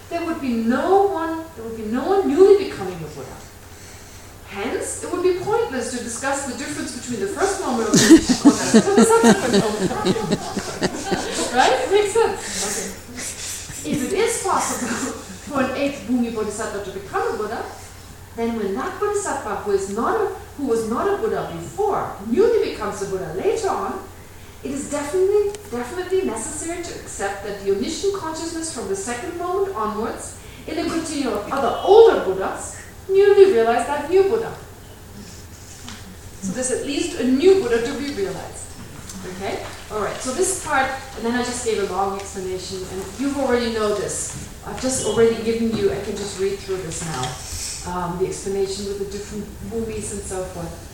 Speaker 1: there would be no one, there would be no one newly becoming a Buddha. Hence, it would be pointless to discuss the difference between the first moment of the <laughs> and the subsequent moment. right? It makes sense. Okay. If it is possible for an eighth Bhumi Bodhisattva to become a Buddha, then when that Bodhisattva who is not a, who was not a Buddha before newly becomes a Buddha later on, it is definitely definitely necessary to accept that the omniscient consciousness from the second moment onwards, in the continuum of other older Buddhas, newly realized that new Buddha. So there's at least a new Buddha to be realized. Okay? Alright, so this part, and then I just gave a long explanation, and you've already know this. I've just already given you, I can just read through this now. Um, the explanation with the different bhumis and so forth.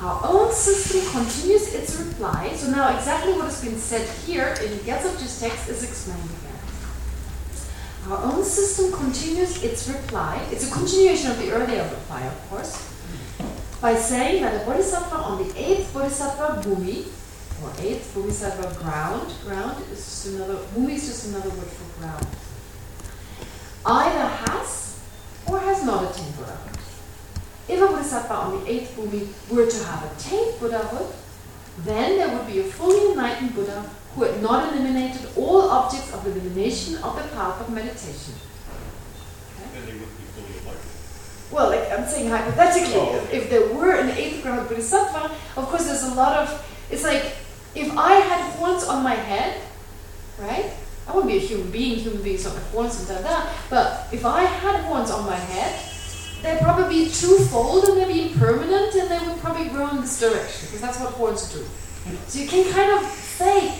Speaker 1: Our own system continues its reply. So now exactly what has been said here in Gyaltsabje's text is explained again. Our own system continues its reply. It's a continuation of the earlier reply, of course, by saying that a bodhisattva on the eighth bodhisattva bhumi, or eighth bodhisattva ground, ground is just another, bhumi is just another word for ground, either has or has not attained Buddhahood. If a bodhisattva on the eighth bhumi were to have attained Buddhahood, then there would be a fully enlightened Buddha who had not eliminated all objects of elimination of the path of meditation.
Speaker 2: Then they would be fully enlightened.
Speaker 1: Well, like I'm saying hypothetically,
Speaker 2: Oh,
Speaker 1: if,
Speaker 2: okay.
Speaker 1: if there were an eighth ground bodhisattva, of course there's a lot of, it's like, if I had horns on my head, right? I wouldn't be a human being, human beings don't have horns and da da, but if I had horns on my head, they'd probably be twofold and they'd be impermanent and they would probably grow in this direction, because that's what horns do. So you can kind of say,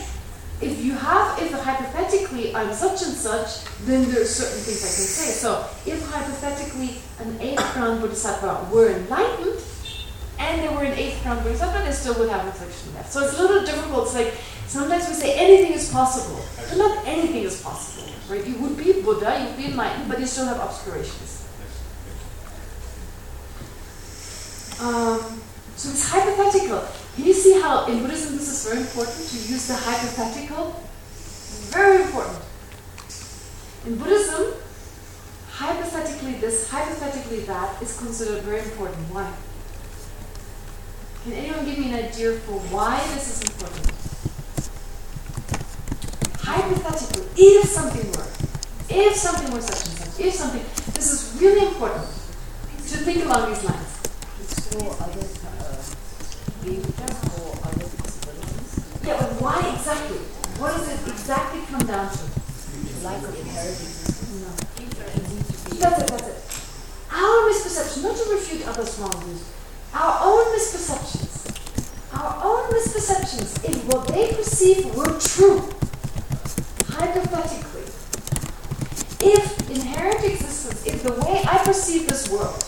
Speaker 1: if you have, if hypothetically I'm such and such, then there are certain things I can say. So if hypothetically an eighth ground bodhisattva were enlightened, and they were an eighth ground bodhisattva, they still would have affliction left. So it's a little difficult. It's like sometimes we say anything is possible, but not anything is possible. Right? You would be Buddha, you'd be enlightened, but you still have obscurations. Um, so it's hypothetical. Can you see how in Buddhism this is very important to use the hypothetical? Very important. In Buddhism, hypothetically this, hypothetically that is considered very important. Why? Can anyone give me an idea for why this is important? Hypothetically, if something were, if something were such and such, if something, this is really important to think along these lines.
Speaker 9: Uh, or other possibilities,
Speaker 1: Yeah, but why exactly? What does it exactly come down to?
Speaker 9: lack of inherited
Speaker 1: No. That's it, that's it. Our misperception, not to refute others' wrong views, our own misperceptions, our own misperceptions, if what they perceive were true, hypothetically, if inherent existence, if the way I perceive this world,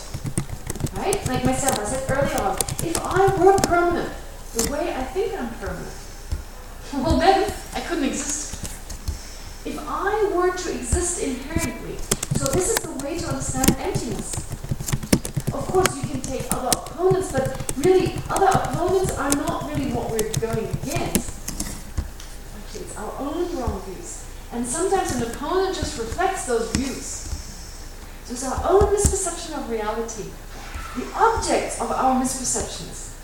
Speaker 1: right, like myself, I said early on, if I were permanent, the way I think I'm permanent, <laughs> well then I couldn't exist. If I were to exist inherently, so this is the way to understand emptiness. Of course, you can take other opponents, but really, other opponents are not really what we're going against. Actually, it's our own wrong views. And sometimes an opponent just reflects those views. So it's our own misperception of reality. The objects of our misperceptions.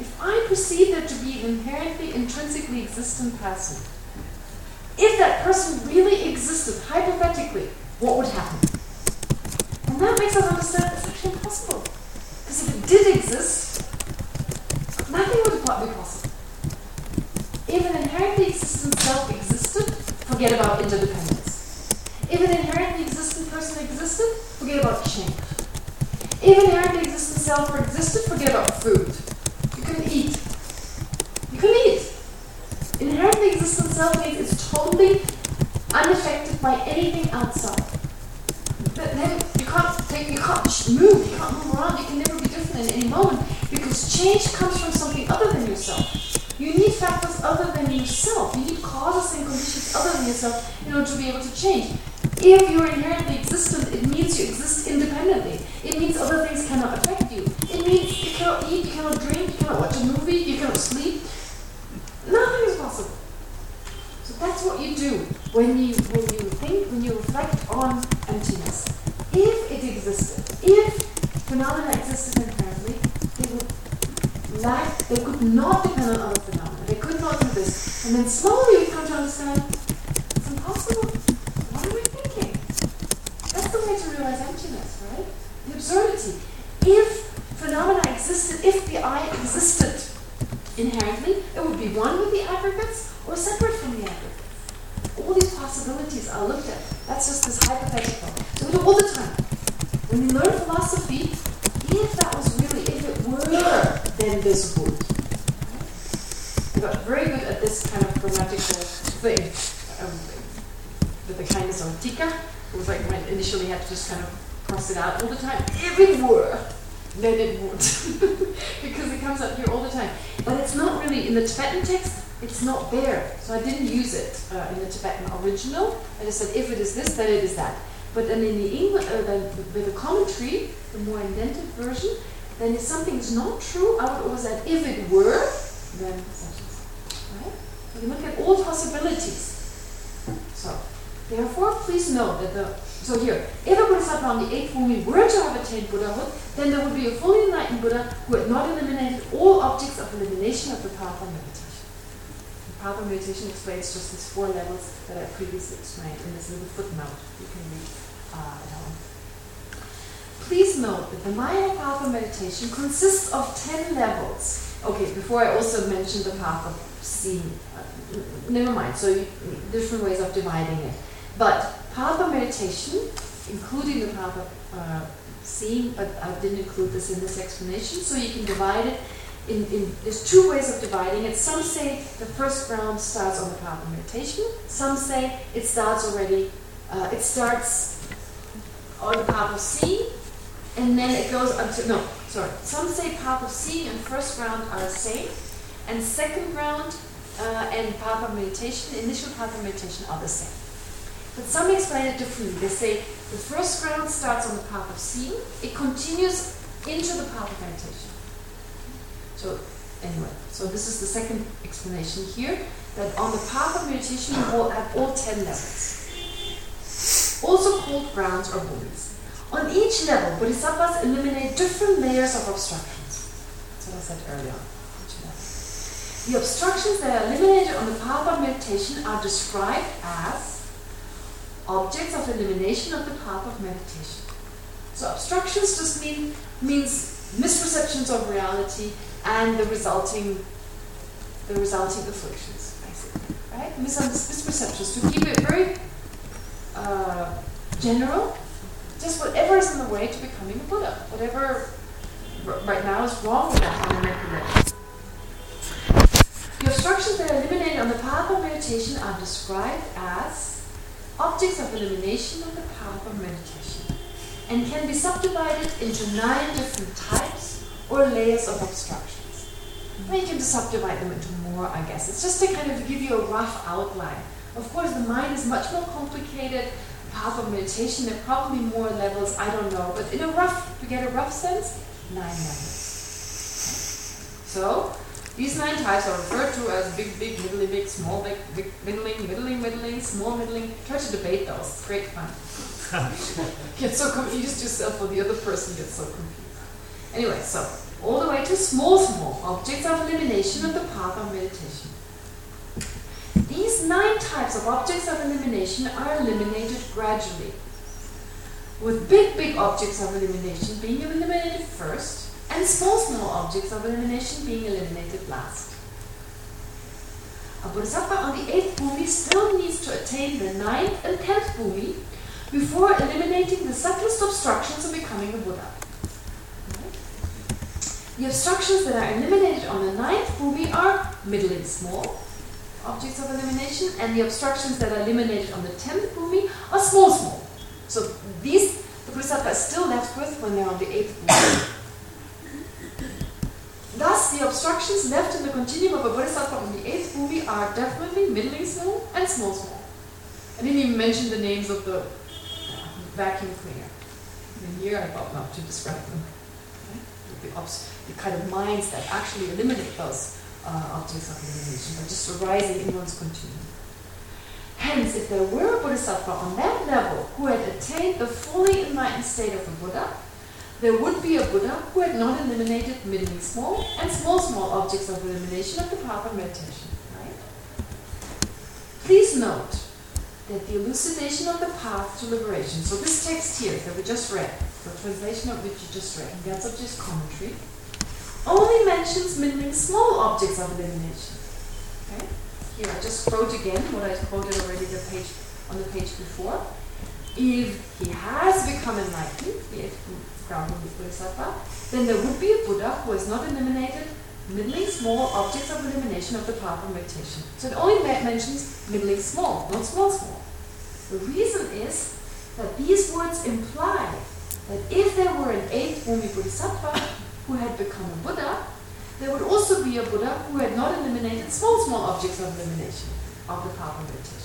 Speaker 1: If I perceive there to be an inherently, intrinsically existent person, if that person really existed, hypothetically, what would happen? And that makes us understand it's actually impossible. Because if it did exist, nothing would be possible. If an inherently existent self existed, forget about interdependence. If an inherently existent person existed, forget about change. Inherently existent self existed, forget about food. You couldn't eat. You couldn't eat. Inherently existent self means it's totally unaffected by anything outside. But then you can't take, you can't move, you can't move around, you can never be different in any moment because change comes from something other than yourself. You need factors other than yourself. You need causes and conditions other than yourself in order to be able to change. If you're inherently existent, it means you exist independently. It means other things cannot affect you. It means you cannot eat, you cannot drink, you cannot watch a movie, you cannot sleep. Nothing is possible. So that's what you do when you when you think, when you reflect on emptiness. If it existed, if phenomena existed inherently, they would lack they could not depend on other phenomena. They could not do this. And then slowly you come to understand it's impossible. What are we thinking? That's the way to realize emptiness, right? The absurdity. If phenomena existed, if the I existed inherently, it would be one with the aggregates or separate from the aggregates. All these possibilities are looked at. That's just this hypothetical. So we do all the time. When we learn philosophy, if that was really, if it were, then this would. I got very good at this kind of grammatical thing um, with the kindness of Tika. It was like when initially had to just kind of cross it out all the time. If it were, then it would. <laughs> because it comes up here all the time. But it's not really, in the Tibetan text, it's not there. So I didn't use it uh, in the Tibetan original. I just said, if it is this, then it is that. But then in the English, uh, the, with the commentary, the more indented version, then if something is not true, I would always add, if it were, then such and such. Right? You look at all possibilities. So, therefore, please note that the so here, if a Bodhisattva on the eighth Bhumi were to have attained Buddhahood, then there would be a fully enlightened Buddha who had not eliminated all objects of elimination of the path of meditation. The path of meditation explains just these four levels that I previously explained in this little footnote you can read uh, at home. Please note that the Mahayana path of meditation consists of ten levels. Okay, before I also mentioned the path of seeing. Uh, never mind. So you, different ways of dividing it, but of meditation, including the of uh, seeing, but I didn't include this in this explanation, so you can divide it in, in, there's two ways of dividing it. Some say the first round starts on the of meditation. Some say it starts already, uh, it starts on the of seeing, and then it goes until, no, sorry. Some say of seeing and first round are the same, and second round uh, and of meditation, initial of meditation are the same. But some explain it differently. They say the first round starts on the path of seeing, it continues into the path of meditation. So anyway, so this is the second explanation here, that on the path of meditation you will have all ten levels. Also called grounds or bhumis. On each level, bodhisattvas eliminate different layers of obstructions. That's what I said earlier. The obstructions that are eliminated on the path of meditation are described as objects of elimination of the path of meditation. So obstructions just mean means misperceptions of reality and the resulting the resulting afflictions, basically. Right? Mis- misperceptions. To keep it very uh, general, just whatever is in the way to becoming a Buddha. Whatever right now is wrong with that fundamental. The obstructions that are eliminated on the path of meditation are described as objects of elimination on the path of meditation and can be subdivided into nine different types or layers of obstructions. Well, you can subdivide them into more, I guess. It's just to kind of give you a rough outline. Of course, the mind is much more complicated. Path of meditation, there are probably more levels, I don't know. But in a rough, to get a rough sense, nine levels. So, these nine types are referred to as big, big, middling, big, small, big, big, middling, middling, middling, small, middling. Try to debate those. It's great fun. <laughs> Get so confused yourself or the other person gets so confused. Anyway, so all the way to small, small objects of elimination of the path of meditation. These nine types of objects of elimination are eliminated gradually, with big, big objects of elimination being eliminated first, and small, small objects of elimination being eliminated last. A bodhisattva on the eighth bhumi still needs to attain the ninth and tenth bhumi before eliminating the subtlest obstructions of becoming a Buddha. The obstructions that are eliminated on the ninth bhumi are middling small objects of elimination, and the obstructions that are eliminated on the tenth bhumi are small small. So these the bodhisattva is still left with when they're on the eighth bhumi. Obstructions left in the continuum of a bodhisattva on the eighth bhumi are definitely middling small and small small. I didn't even mention the names of the vacuum cleaner. And here I thought not to describe them. The, the kind of minds that actually eliminate those uh, objects of elimination by just arising in one's continuum. Hence, if there were a bodhisattva on that level who had attained the fully enlightened state of the Buddha, there would be a Buddha who had not eliminated middling small and small small objects of elimination of the path of meditation. Right? Please note that the elucidation of the path to liberation, so this text here that we just read, the translation of which you just read, and in Gyaltsabji's commentary, only mentions middling small objects of elimination. Okay? Here, I just quote again what I quoted already the page on the page before. If he has become enlightened, the bodhisattva, then there would be a Buddha who has not eliminated middling small objects of elimination of the path of meditation. So it only mentions middling small, not small small. The reason is that these words imply that if there were an eighth Bhumi Bodhisattva who had become a Buddha, there would also be a Buddha who had not eliminated small, small objects of elimination of the path of meditation.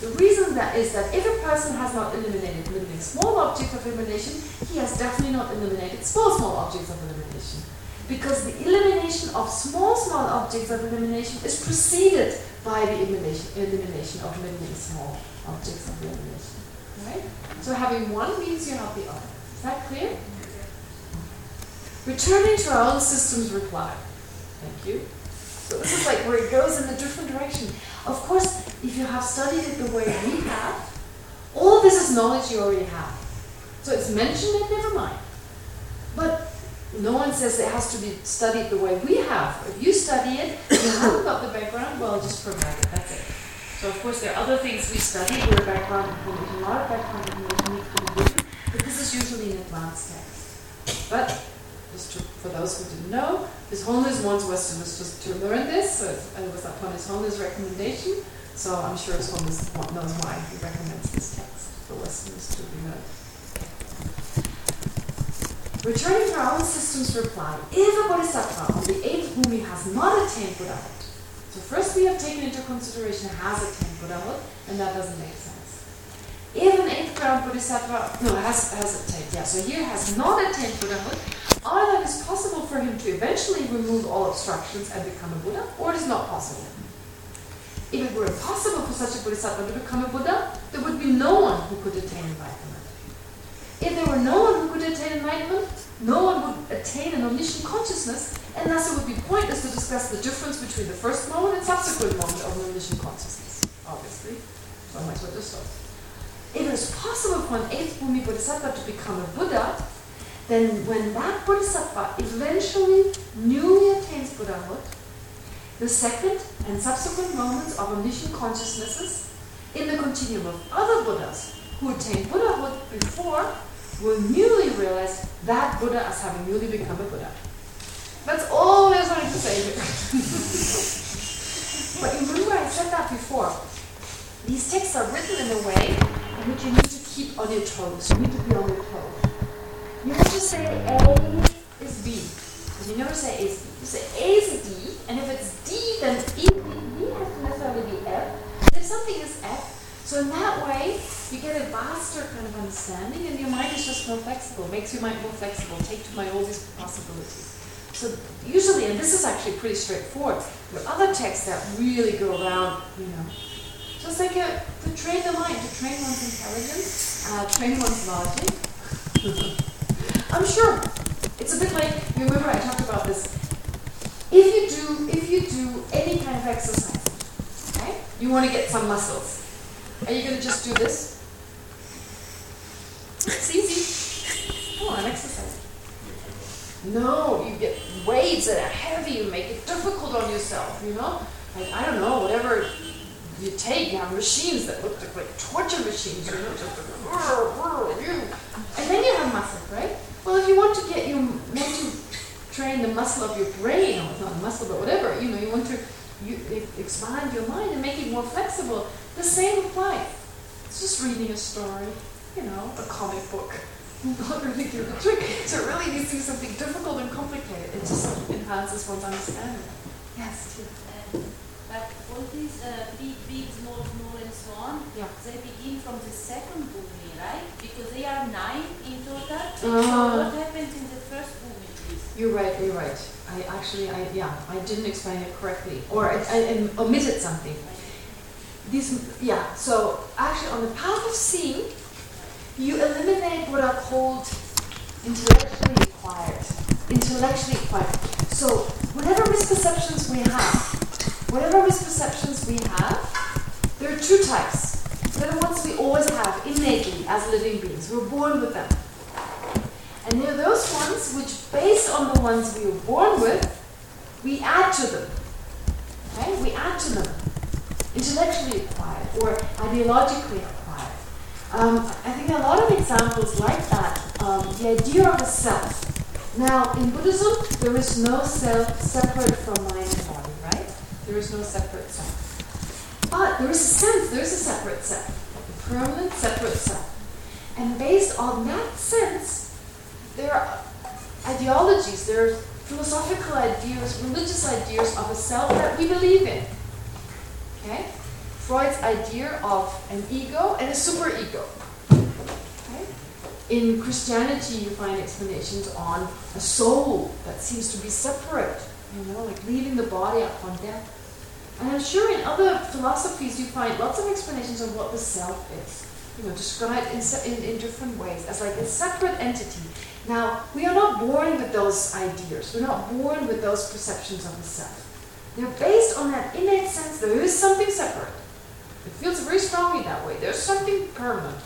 Speaker 1: The reason that is that if a person has not eliminated limiting small objects of elimination, he has definitely not eliminated small, small objects of elimination. Because the elimination of small, small objects of elimination is preceded by the elimination, elimination of middling small objects of elimination. Right? So having one means you have the other. Is that clear? Returning to our own system's reply. Thank you. So this is like where it goes in a different direction. Of course, if you have studied it the way we have, all this is knowledge you already have. So it's mentioned and never mind. But no one says it has to be studied the way we have. If you study it, you haven't got the background, well, just provide it. That's it. So of course there are other things we study where background, a lot of background information needs to be but this is usually an advanced text. But just to, for those who didn't know, His Holiness wants just to learn this, so it was upon His Holiness recommendation. So I'm sure His Holiness knows why he recommends this text for Westerners to be learned. Returning to our own system's reply, if a bodhisattva on the eighth bhumi has not attained Buddhahood, so first we have taken into consideration has attained Buddhahood, and that doesn't make sense. If an eighth ground bodhisattva, no, has, has attained, yeah, so here has not attained Buddhahood, either it is possible for him to eventually remove all obstructions and become a Buddha, or it is not possible. If it were impossible for such a bodhisattva to become a Buddha, there would be no one who could attain enlightenment. If there were no one who could attain enlightenment, no one would attain an omniscient consciousness, and thus it would be pointless to discuss the difference between the first moment and subsequent moment of an omniscient consciousness, obviously. So I much what this was. If it is possible for an eighth Bhumi Bodhisattva to become a Buddha, then when that Bodhisattva eventually newly attains Buddhahood, the second and subsequent moments of omniscient consciousnesses in the continuum of other Buddhas who attained Buddhahood before will newly realize that Buddha as having newly become a Buddha. That's all there's wanted to say here. <laughs> but you remember I said that before. These texts are written in a way in which you need to keep on your toes. You need to be on your You never say A is B. And you never say A is D. You say A is D, and if it's D, then E, D has to necessarily be F. If something is F, so in that way, you get a vaster kind of understanding, and your mind is just more flexible, makes your mind more flexible, take to mind all these possibilities. So usually, and this is actually pretty straightforward, there are other texts that really go around, you know, just like a, to train the mind, to train one's intelligence, uh, train one's logic. <laughs> I'm sure it's a bit like you remember I talked about this. If you do if you do any kind of exercise, okay, you want to get some muscles. Are you going to just do this? It's easy. Come on, exercise. No, you get weights that are heavy. You make it difficult on yourself. You know, like I don't know, whatever you take, you have machines that look like, like torture machines. You know, just and then you have muscle, right? Well, if you want to get you want to train the muscle of your brain, or not a muscle, but whatever, you know, you want to you expand your mind and make it more flexible. The same applies. It's just reading a story, you know, a comic book. <laughs> Not really do the trick. So it really needs to be something difficult and complicated. It just enhances one's understanding. Yes.
Speaker 11: Um, but all these uh, big, big, small, small, and so on,
Speaker 1: yeah.
Speaker 11: they begin from the second bhumi, right? Because they are nine in total.
Speaker 1: Uh,
Speaker 11: so what happens in the first bhumi, please?
Speaker 1: You're right. You're right. I actually, I yeah, I didn't explain it correctly, or I, I, I omitted something. These, yeah. So actually, on the path of seeing, you eliminate what are called intellectually acquired. Intellectually acquired. So whatever misperceptions we have, whatever misperceptions we have, there are two types. There are ones we always have innately as living beings. We're born with them. And there are those ones which, based on the ones we were born with, we add to them. Okay? We add to them. Intellectually acquired or ideologically acquired. Um, I think a lot of examples like that. Um, the idea of a self. Now, in Buddhism, there is no self separate from mind and body? There is no separate self. But there is a sense, there is a separate self, a permanent separate self. And based on that sense, there are ideologies, there are philosophical ideas, religious ideas of a self that we believe in. Okay? Freud's idea of an ego and a superego. Okay? In Christianity, you find explanations on a soul that seems to be separate, you know, like leaving the body upon death. And I'm sure in other philosophies you find lots of explanations of what the self is, you know, described in, in, in different ways as like a separate entity. Now, we are not born with those ideas. We're not born with those perceptions of the self. They're based on that innate sense there is something separate. It feels very strongly that way. There's something permanent.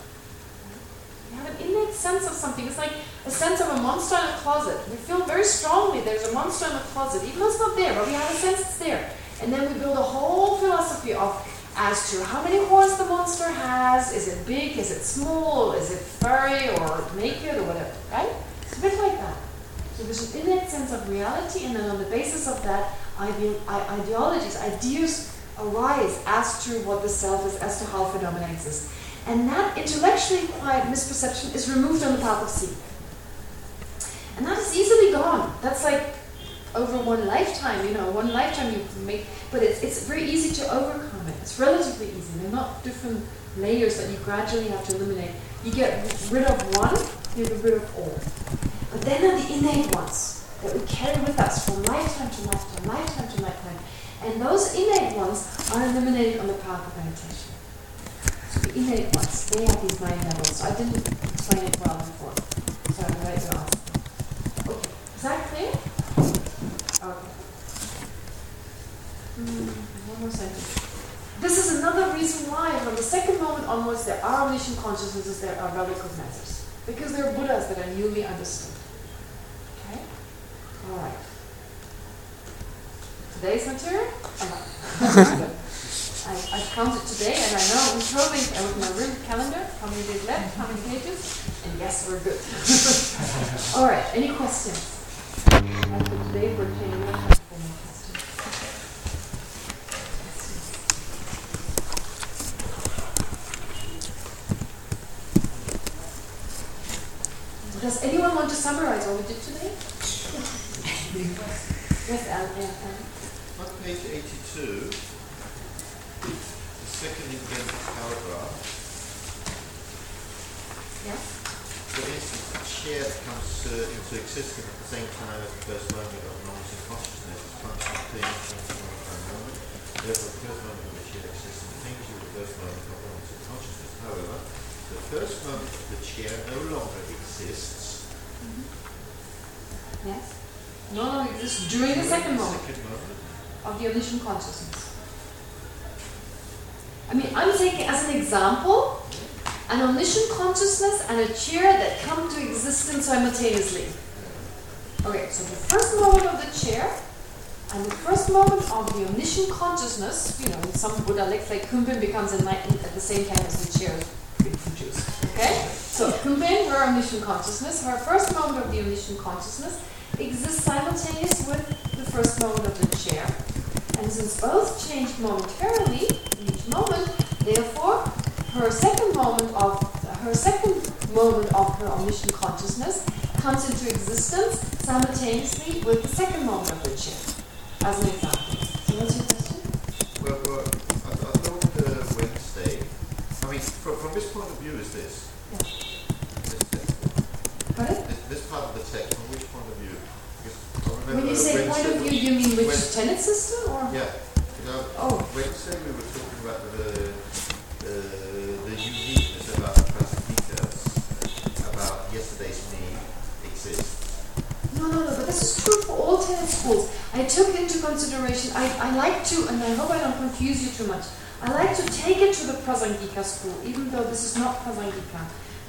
Speaker 1: You have an innate sense of something. It's like a sense of a monster in a closet. We feel very strongly there's a monster in the closet, even though it's not there, but we have a sense it's there. And then we build a whole philosophy of as to how many horns the monster has, is it big, is it small, is it furry or naked or whatever, right? It's a bit like that. So there's an innate sense of reality, and then on the basis of that, ide ideologies, ideas arise as to what the self is, as to how phenomena exist. And that intellectually acquired misperception is removed on the path of seeing. And that is easily gone. That's like over one lifetime, you know, one lifetime you can make, but it's, it's very easy to overcome it. It's relatively easy. They're not different layers that you gradually have to eliminate. You get rid of one, you get rid of all. But then are the innate ones that we carry with us from lifetime to lifetime, lifetime to lifetime. And those innate ones are eliminated on the path of meditation. So the innate ones. They have these nine levels. I didn't explain it well before. So I'm going to ask. Okay. Is that clear? Okay. Hmm, one more sentence. This is another reason why, from the second moment onwards, there are omniscient consciousnesses, there are recognizers. Because there are Buddhas that are newly understood. Okay? Alright. Today's material? <laughs> Uh-huh. I, I counted today and I know I'm totally I with my room calendar, how many days left, how many pages, and yes, we're good. <laughs> Alright, any questions? After today, we're changing the questions. Does anyone want to summarize what we did today? yes, Al, yeah, Al.
Speaker 7: On page eighty-two, the second indented paragraph,
Speaker 1: Yeah?
Speaker 7: for instance, a chair that comes uh, into existence at the same time as the first moment of knowledge and consciousness is functional thing, functional by moment. Therefore, the first moment of the chair exists continues with the first moment of knowledge and consciousness. However, the first moment of the chair no longer exists.
Speaker 1: Yes? No longer exists during the second moment of the omniscient consciousness. I mean, I'm taking as an example an omniscient consciousness and a chair that come to existence simultaneously. Okay, so the first moment of the chair and the first moment of the omniscient consciousness, you know, some Buddha lects like Kumbin becomes enlightened at the same time as the chair being produced. Okay? So Kumbin, her omniscient consciousness, her first moment of the omniscient consciousness exists simultaneous with the first moment of the chair. And since both change momentarily in each moment, therefore her second moment of her second moment of her omniscient consciousness comes into existence simultaneously with the second moment of the chair. As an example. So what's your question?
Speaker 7: Well, well I, I thought uh, Wednesday, I mean, from, from this point of view is this?
Speaker 1: Yeah.
Speaker 7: This, this, this part of the text, from which point of view? Because I remember
Speaker 1: When you say point of view, you mean which
Speaker 7: When-
Speaker 1: tenet system or?
Speaker 7: Yeah. You know,
Speaker 1: Oh.
Speaker 7: Wednesday we were talking about the, the, the uniqueness about the Prasangikas, about yesterday's me exists.
Speaker 1: No, no, no, but this is true for all tenet schools. I took into consideration, I, I like to, and I hope I don't confuse you too much, I like to take it to the Prasangika school, even though this is not Prasangika.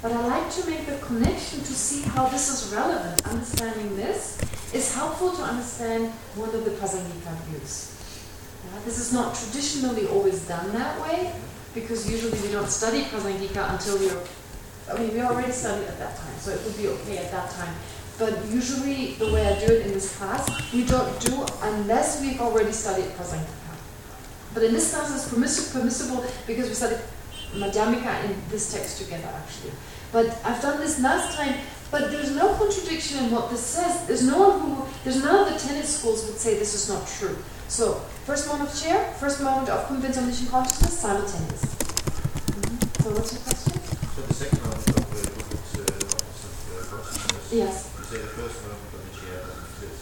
Speaker 1: But I like to make the connection to see how this is relevant. Understanding this is helpful to understand one of the Prasangika views. Yeah, this is not traditionally always done that way, because usually we don't study Prasangika until we're, I mean, we already studied at that time, so it would be okay at that time. But usually, the way I do it in this class, we don't do unless we've already studied Prasangika. But in this class, it's permissible, permissible because we studied Madhyamika in this text together, actually. But I've done this last time, but there's no contradiction in what this says. There's no one who, there's none of the tenet schools would say this is not true. So, first moment of chair, first moment of convinced omniscient consciousness, simultaneous. Mhm. So, what's your question?
Speaker 7: So the second moment of the uh, uh, consciousness,
Speaker 1: Yes.
Speaker 7: you say the first moment of the chair doesn't exist.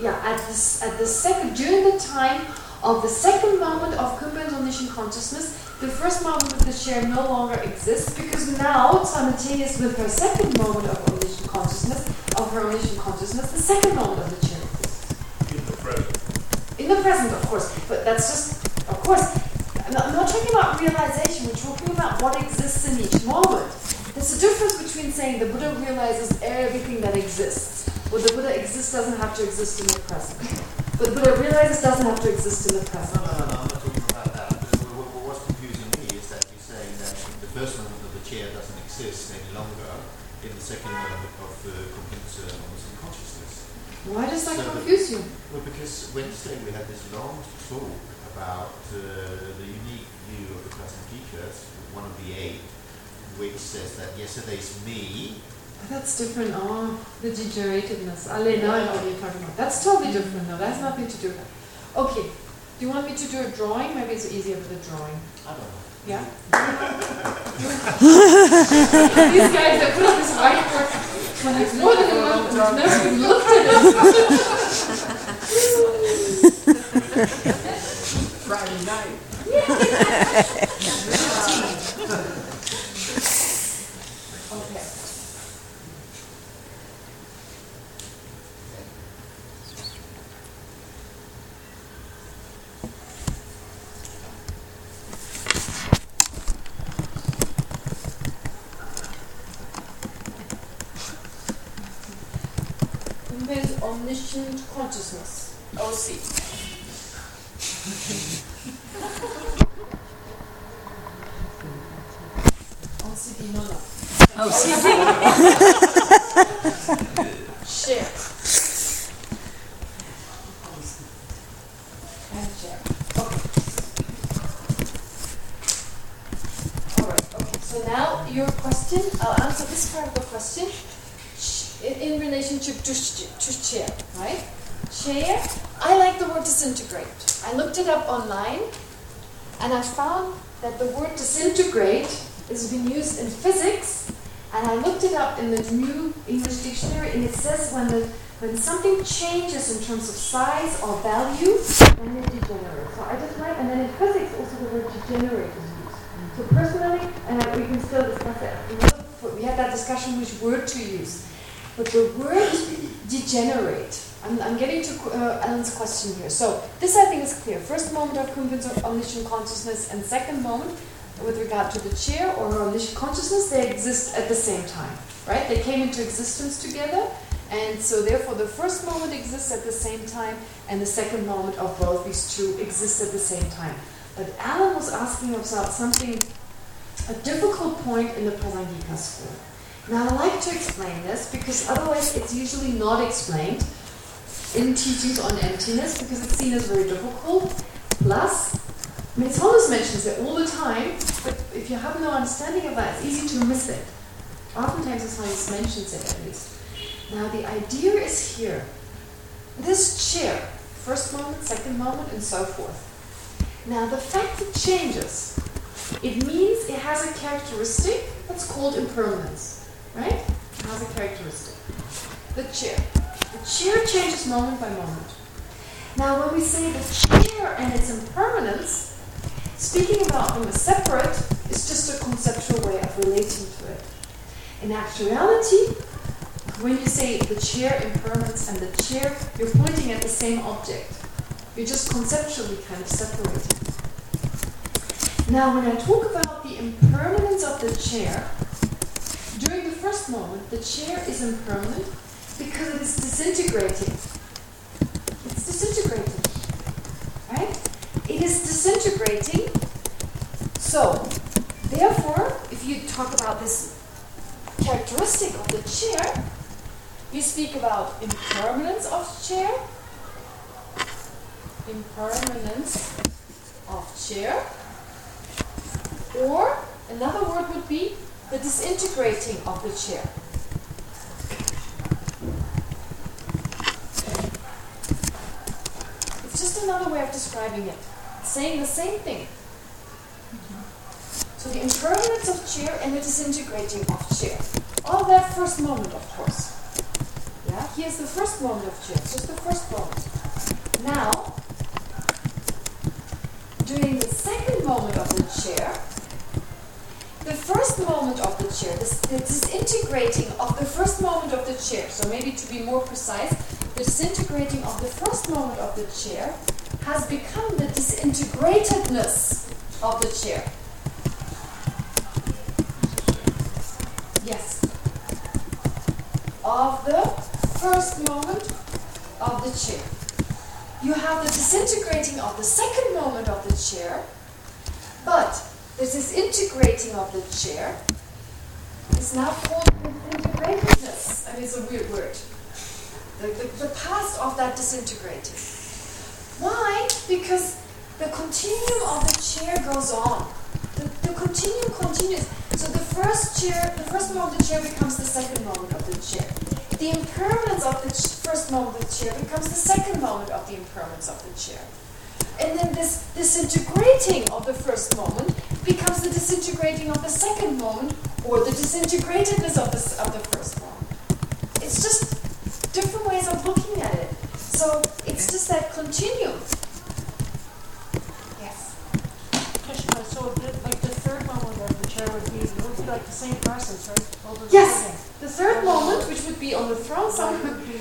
Speaker 1: yeah, at this at the second during the time of the second moment of Kumbhan's omniscient consciousness, the first moment of the chair no longer exists because now, simultaneous with her second moment of omniscient consciousness, of her omniscient consciousness, the second moment of the chair exists.
Speaker 7: In the present.
Speaker 1: In the present, of course, but that's just, of course, I'm not, I'm not talking about realization, we're talking about what exists in each moment. There's a difference between saying the Buddha realizes everything that exists, or the Buddha exists doesn't have to exist in the present. But I realise realizes doesn't have to exist in the present.
Speaker 7: no, no, no, I'm not talking about that. What, what- what's confusing me is that you're saying that the first moment of the chair doesn't exist any longer in the second moment of the complete uh, consciousness.
Speaker 1: Why does that
Speaker 7: So the-
Speaker 1: confuse you?
Speaker 7: Well, because Wednesday we had this long talk about uh, the unique view of the Prasangikas, one of the eight, which says that yesterday's me
Speaker 1: That's different. Oh, the degeneratedness. Ale, now I know what you're talking about. That's totally different. No, that's nothing to do with that. Okay. Do you want me to do a drawing? Maybe it's easier with a drawing.
Speaker 7: I don't know.
Speaker 1: Yeah? <laughs> These guys that put up this whiteboard when it's more than a month and they've never even looked at it. <laughs>
Speaker 10: Friday night. <laughs>
Speaker 1: omniscient consciousness. OC. OCD, no, no. <laughs>
Speaker 3: Oh, see,
Speaker 1: Share. And share. Okay. Alright, okay. So now your question, I'll answer this part of the question Sh- in, in relationship to, sh- share, right? Share, I like the word disintegrate. I looked it up online and I found that the word disintegrate is being used in physics and I looked it up in the new English dictionary, and it says when the when something changes in terms of size or value, then it degenerates. So I just like, and then in physics also the word degenerate is used. So personally, and we can still discuss it. We had that discussion which word to use, but the word degenerate. I'm, I'm getting to uh, Alan's question here. So this I think is clear. First moment of of omniscient consciousness, and second moment with regard to the chair or omniscient consciousness, they exist at the same time, right? They came into existence together, and so therefore the first moment exists at the same time, and the second moment of both these two exist at the same time. But Alan was asking about something, a difficult point in the Prasangika school. Now I like to explain this because otherwise it's usually not explained in teachings on emptiness because it's seen as very difficult. Plus, I mean, Thomas mentions it all the time, but if you have no understanding of that, it's easy to miss it. Oftentimes, Thomas mentions it at least. Now, the idea is here. This chair, first moment, second moment, and so forth. Now, the fact it changes, it means it has a characteristic that's called impermanence, right? It has a characteristic. The chair. The chair changes moment by moment. Now, when we say the chair and its impermanence, Speaking about them as separate is just a conceptual way of relating to it. In actuality, when you say the chair impermanence and the chair, you're pointing at the same object. You're just conceptually kind of separating. Now, when I talk about the impermanence of the chair, during the first moment, the chair is impermanent because it is disintegrating. It's disintegrating. Right? It is disintegrating. So, therefore, if you talk about this characteristic of the chair, you speak about impermanence of chair, impermanence of chair, or another word would be the disintegrating of the chair. It's just another way of describing it, saying the same thing. So the impermanence of chair and the disintegrating of chair. All that first moment, of course. Yeah, here's the first moment of chair, just the first moment. Now, during the second moment of the chair, the first moment of the chair, this, the disintegrating of the first moment of the chair, so maybe to be more precise, the disintegrating of the first moment of the chair has become the disintegratedness of the chair. Yes. Of the first moment of the chair. You have the disintegrating of the second moment of the chair, but the disintegrating of the chair is now called disintegratedness. I mean, it's a weird word. The, the, the past of that disintegrating. Why? Because the continuum of the chair goes on. The, the continuum continues. So the first chair, the first moment of the chair becomes the second moment of the chair. The impermanence of the first moment of the chair becomes the second moment of the impermanence of the chair. And then this disintegrating of the first moment becomes the disintegrating of the second moment or the disintegratedness of the, of the first moment. It's just different ways of looking at it. So it's just that continuum. Yes.
Speaker 12: Krishna, so the, like the third moment of the chair would be, it would be like the same process, right? All
Speaker 1: Yes.
Speaker 12: things.
Speaker 1: The third moment, which would be on the throne, so,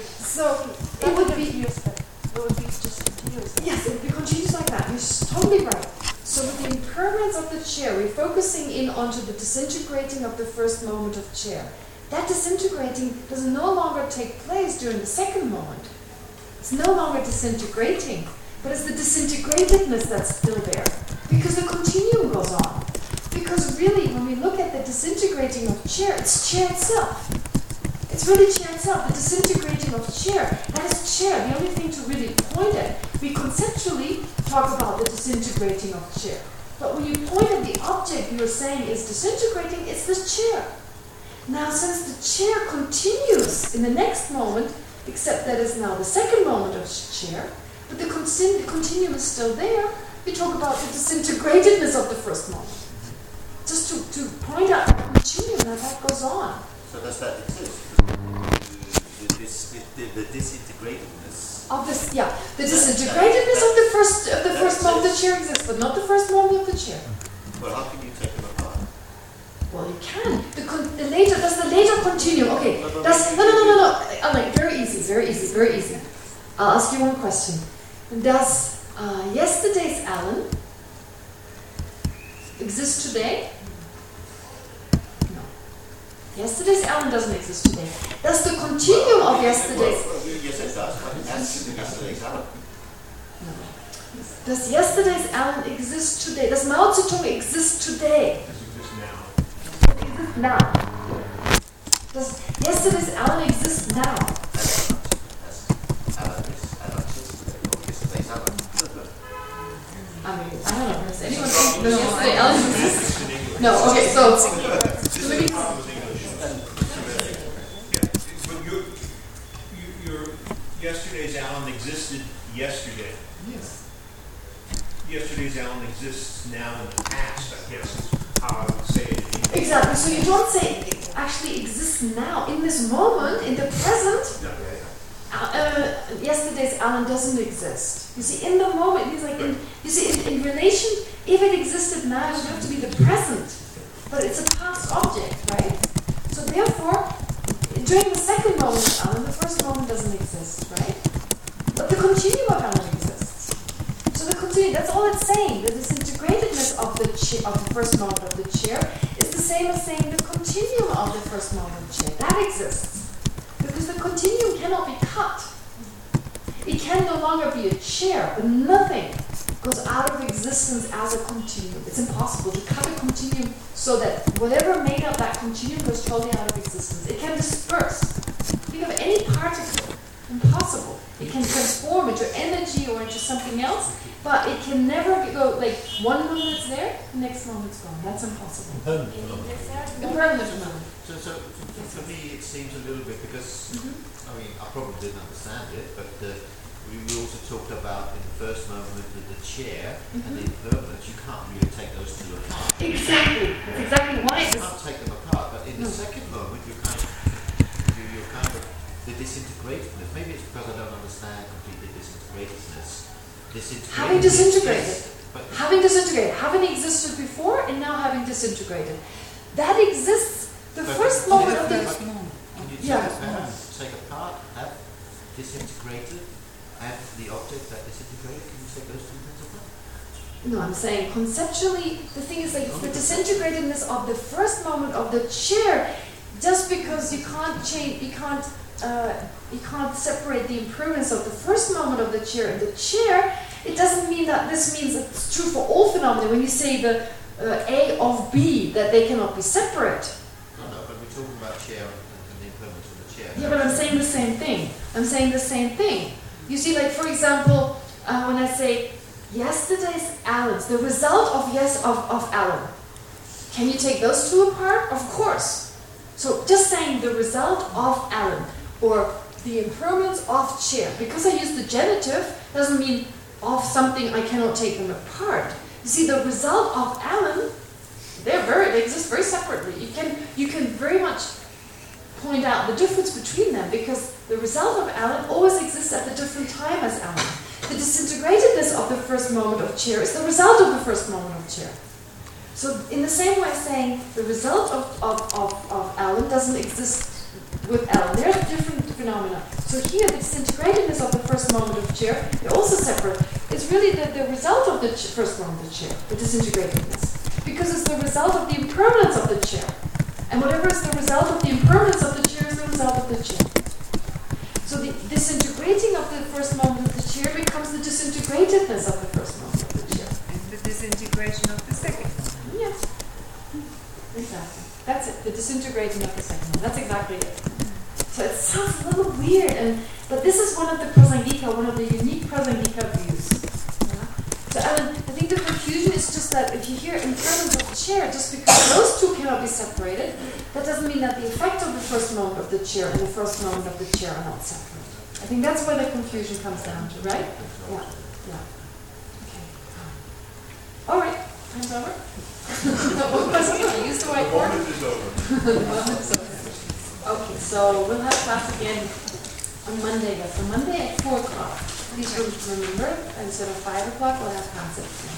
Speaker 1: so it would be
Speaker 12: it would be just continuous.
Speaker 1: Yes, it would be continuous like that. You're totally right. So with the impermanence of the chair, we're focusing in onto the disintegrating of the first moment of chair. that disintegrating does no longer take place during the second moment. It's no longer disintegrating, but it's the disintegratedness that's still there. Because the continuum goes on. Because really, when we look at the disintegrating of chair, it's chair itself. It's really chair itself, the disintegrating of chair. That is chair, the only thing to really point at. We conceptually talk about the disintegrating of chair. But when you point at the object you're saying is disintegrating, it's the chair. Now, since the chair continues in the next moment, except that is now the second moment of chair, but the, the continuum is still there, we talk about the disintegratedness of the first moment. Just to, to point out the continuum that that goes on.
Speaker 7: So does that exist? The, the, the disintegratedness.
Speaker 1: Of this, yeah, the disintegratedness of the first of the first moment the chair exists, but not the first moment of the chair.
Speaker 7: Well, how can you take them apart?
Speaker 1: Well, you can. The, con- the later does the later continue. Okay, no no no no no. I'm like very easy, very easy, very easy. I'll ask you one question. Does uh, yesterday's Alan exist today? No. Yesterday's Alan doesn't exist today. Does the continuum of yesterday's
Speaker 7: Well, yes, it does. But that's yesterday's Alan.
Speaker 1: does yesterday's Alan exist today? Does Mao Zedong exist today? It Exist now. Does yesterday's Alan exist now?
Speaker 7: Alan is Alan is not yesterday's Alan.
Speaker 1: I mean, I don't know. Does anyone think does yesterday Alan exist? No. Okay. So, so maybe
Speaker 2: But your, you- your, yesterday's Alan existed yesterday.
Speaker 1: Yes.
Speaker 2: Yesterday's Alan exists now in the past, I guess, is how I would say it.
Speaker 1: exactly. So you don't say it actually exists now in this moment in the present. Uh, uh, yesterday's Alan doesn't exist. You see, in the moment, it's like in, you see, in, in relation, if it existed now, it would have to be the present, but it's a past object, right? So therefore, during the second moment of Alan, the first moment doesn't exist, right? But the continuum of Alan exists. So the continuum, that's all it's saying. The disintegratedness of the cha- of the first moment of the chair is the same as saying the continuum of the first moment of the chair. That exists. Because the continuum cannot be cut. It can no longer be a chair, but nothing goes out of existence as a continuum. It's impossible to cut a continuum so that whatever made up that continuum goes totally out of existence. It can disperse. Think of any particle. Impossible. It can transform into energy or into something else, but it can never go like one moment it's there, the next moment it's gone. That's impossible. Impermanent phenomenon.
Speaker 7: So, so for, for me, it seems a little bit because
Speaker 1: Mm-hmm.
Speaker 7: I mean, I probably didn't understand it, but uh, we, we also talked about in the first moment the, the chair and the impermanence. You can't really take those two apart.
Speaker 1: Mm-hmm. Exactly. That's exactly why
Speaker 7: You can't take them apart, but in the second moment, you kind of, you, you're kind of the disintegratedness. Maybe it's because I don't understand completely disintegratedness. Disintegratedness.
Speaker 1: Having disintegrated.
Speaker 7: But
Speaker 1: having disintegrated, having existed before and now having disintegrated. That exists the
Speaker 7: But
Speaker 1: first moment of the
Speaker 7: Can you
Speaker 1: Yeah.
Speaker 7: take apart, take apart, have disintegrated, and the object that disintegrated? Can you take those two things apart?
Speaker 1: No, I'm saying conceptually, the thing is like the disintegratedness of the first moment of the chair, just because you can't change, you can't, uh, you can't separate the impermanence of the first moment of the chair and the chair. It doesn't mean that this means that it's true for all phenomena. When you say the uh, A of B, that they cannot be separate.
Speaker 7: No, no, but we're talking about chair and, and the impermanence of the chair.
Speaker 1: Yeah, but I'm saying the same thing. I'm saying the same thing. You see, like for example, uh, when I say yesterday's Alan's, the result of yes of, of Alan. Can you take those two apart? Of course. So just saying the result of Alan or the impermanence of chair, because I use the genitive doesn't mean of something I cannot take them apart. You see, the result of Alan, they're very they exist very separately. You can you can very much point out the difference between them because the result of Alan always exists at a different time as Alan. The disintegratedness of the first moment of chair is the result of the first moment of chair. So in the same way saying the result of, of, of, of Alan doesn't exist with Alan. They're different phenomena. So here the disintegratedness of the first moment of chair, they're also separate. It's really the, the result of the first moment of chair, the disintegratedness. Because it's the result of the impermanence of the chair. And whatever is the result of the impermanence of the chair is the result of the chair. So the disintegrating of the first moment of the chair becomes the disintegratedness of the first moment of the chair.
Speaker 8: And the disintegration of the second.
Speaker 1: Yes. Exactly. That's it. The disintegrating of the second one. That's exactly it. So it sounds a little weird, and but this is one of the Prasangika, one of the unique Prasangika Yeah? So Ellen, I think the confusion is just that if you hear impermanence of the chair, just because those two cannot be separated, that doesn't mean that the effect of the first moment of the chair and the first moment of the chair are not separate. I think that's where the confusion comes down to, right? Yeah. Yeah. Okay. All right. Time's over. It? I used the right word.
Speaker 13: is over. <laughs>
Speaker 1: The moment is over. Okay, so we'll have class again on Monday, yes, so Monday at four o'clock. Please remember, instead of five o'clock, we'll have four.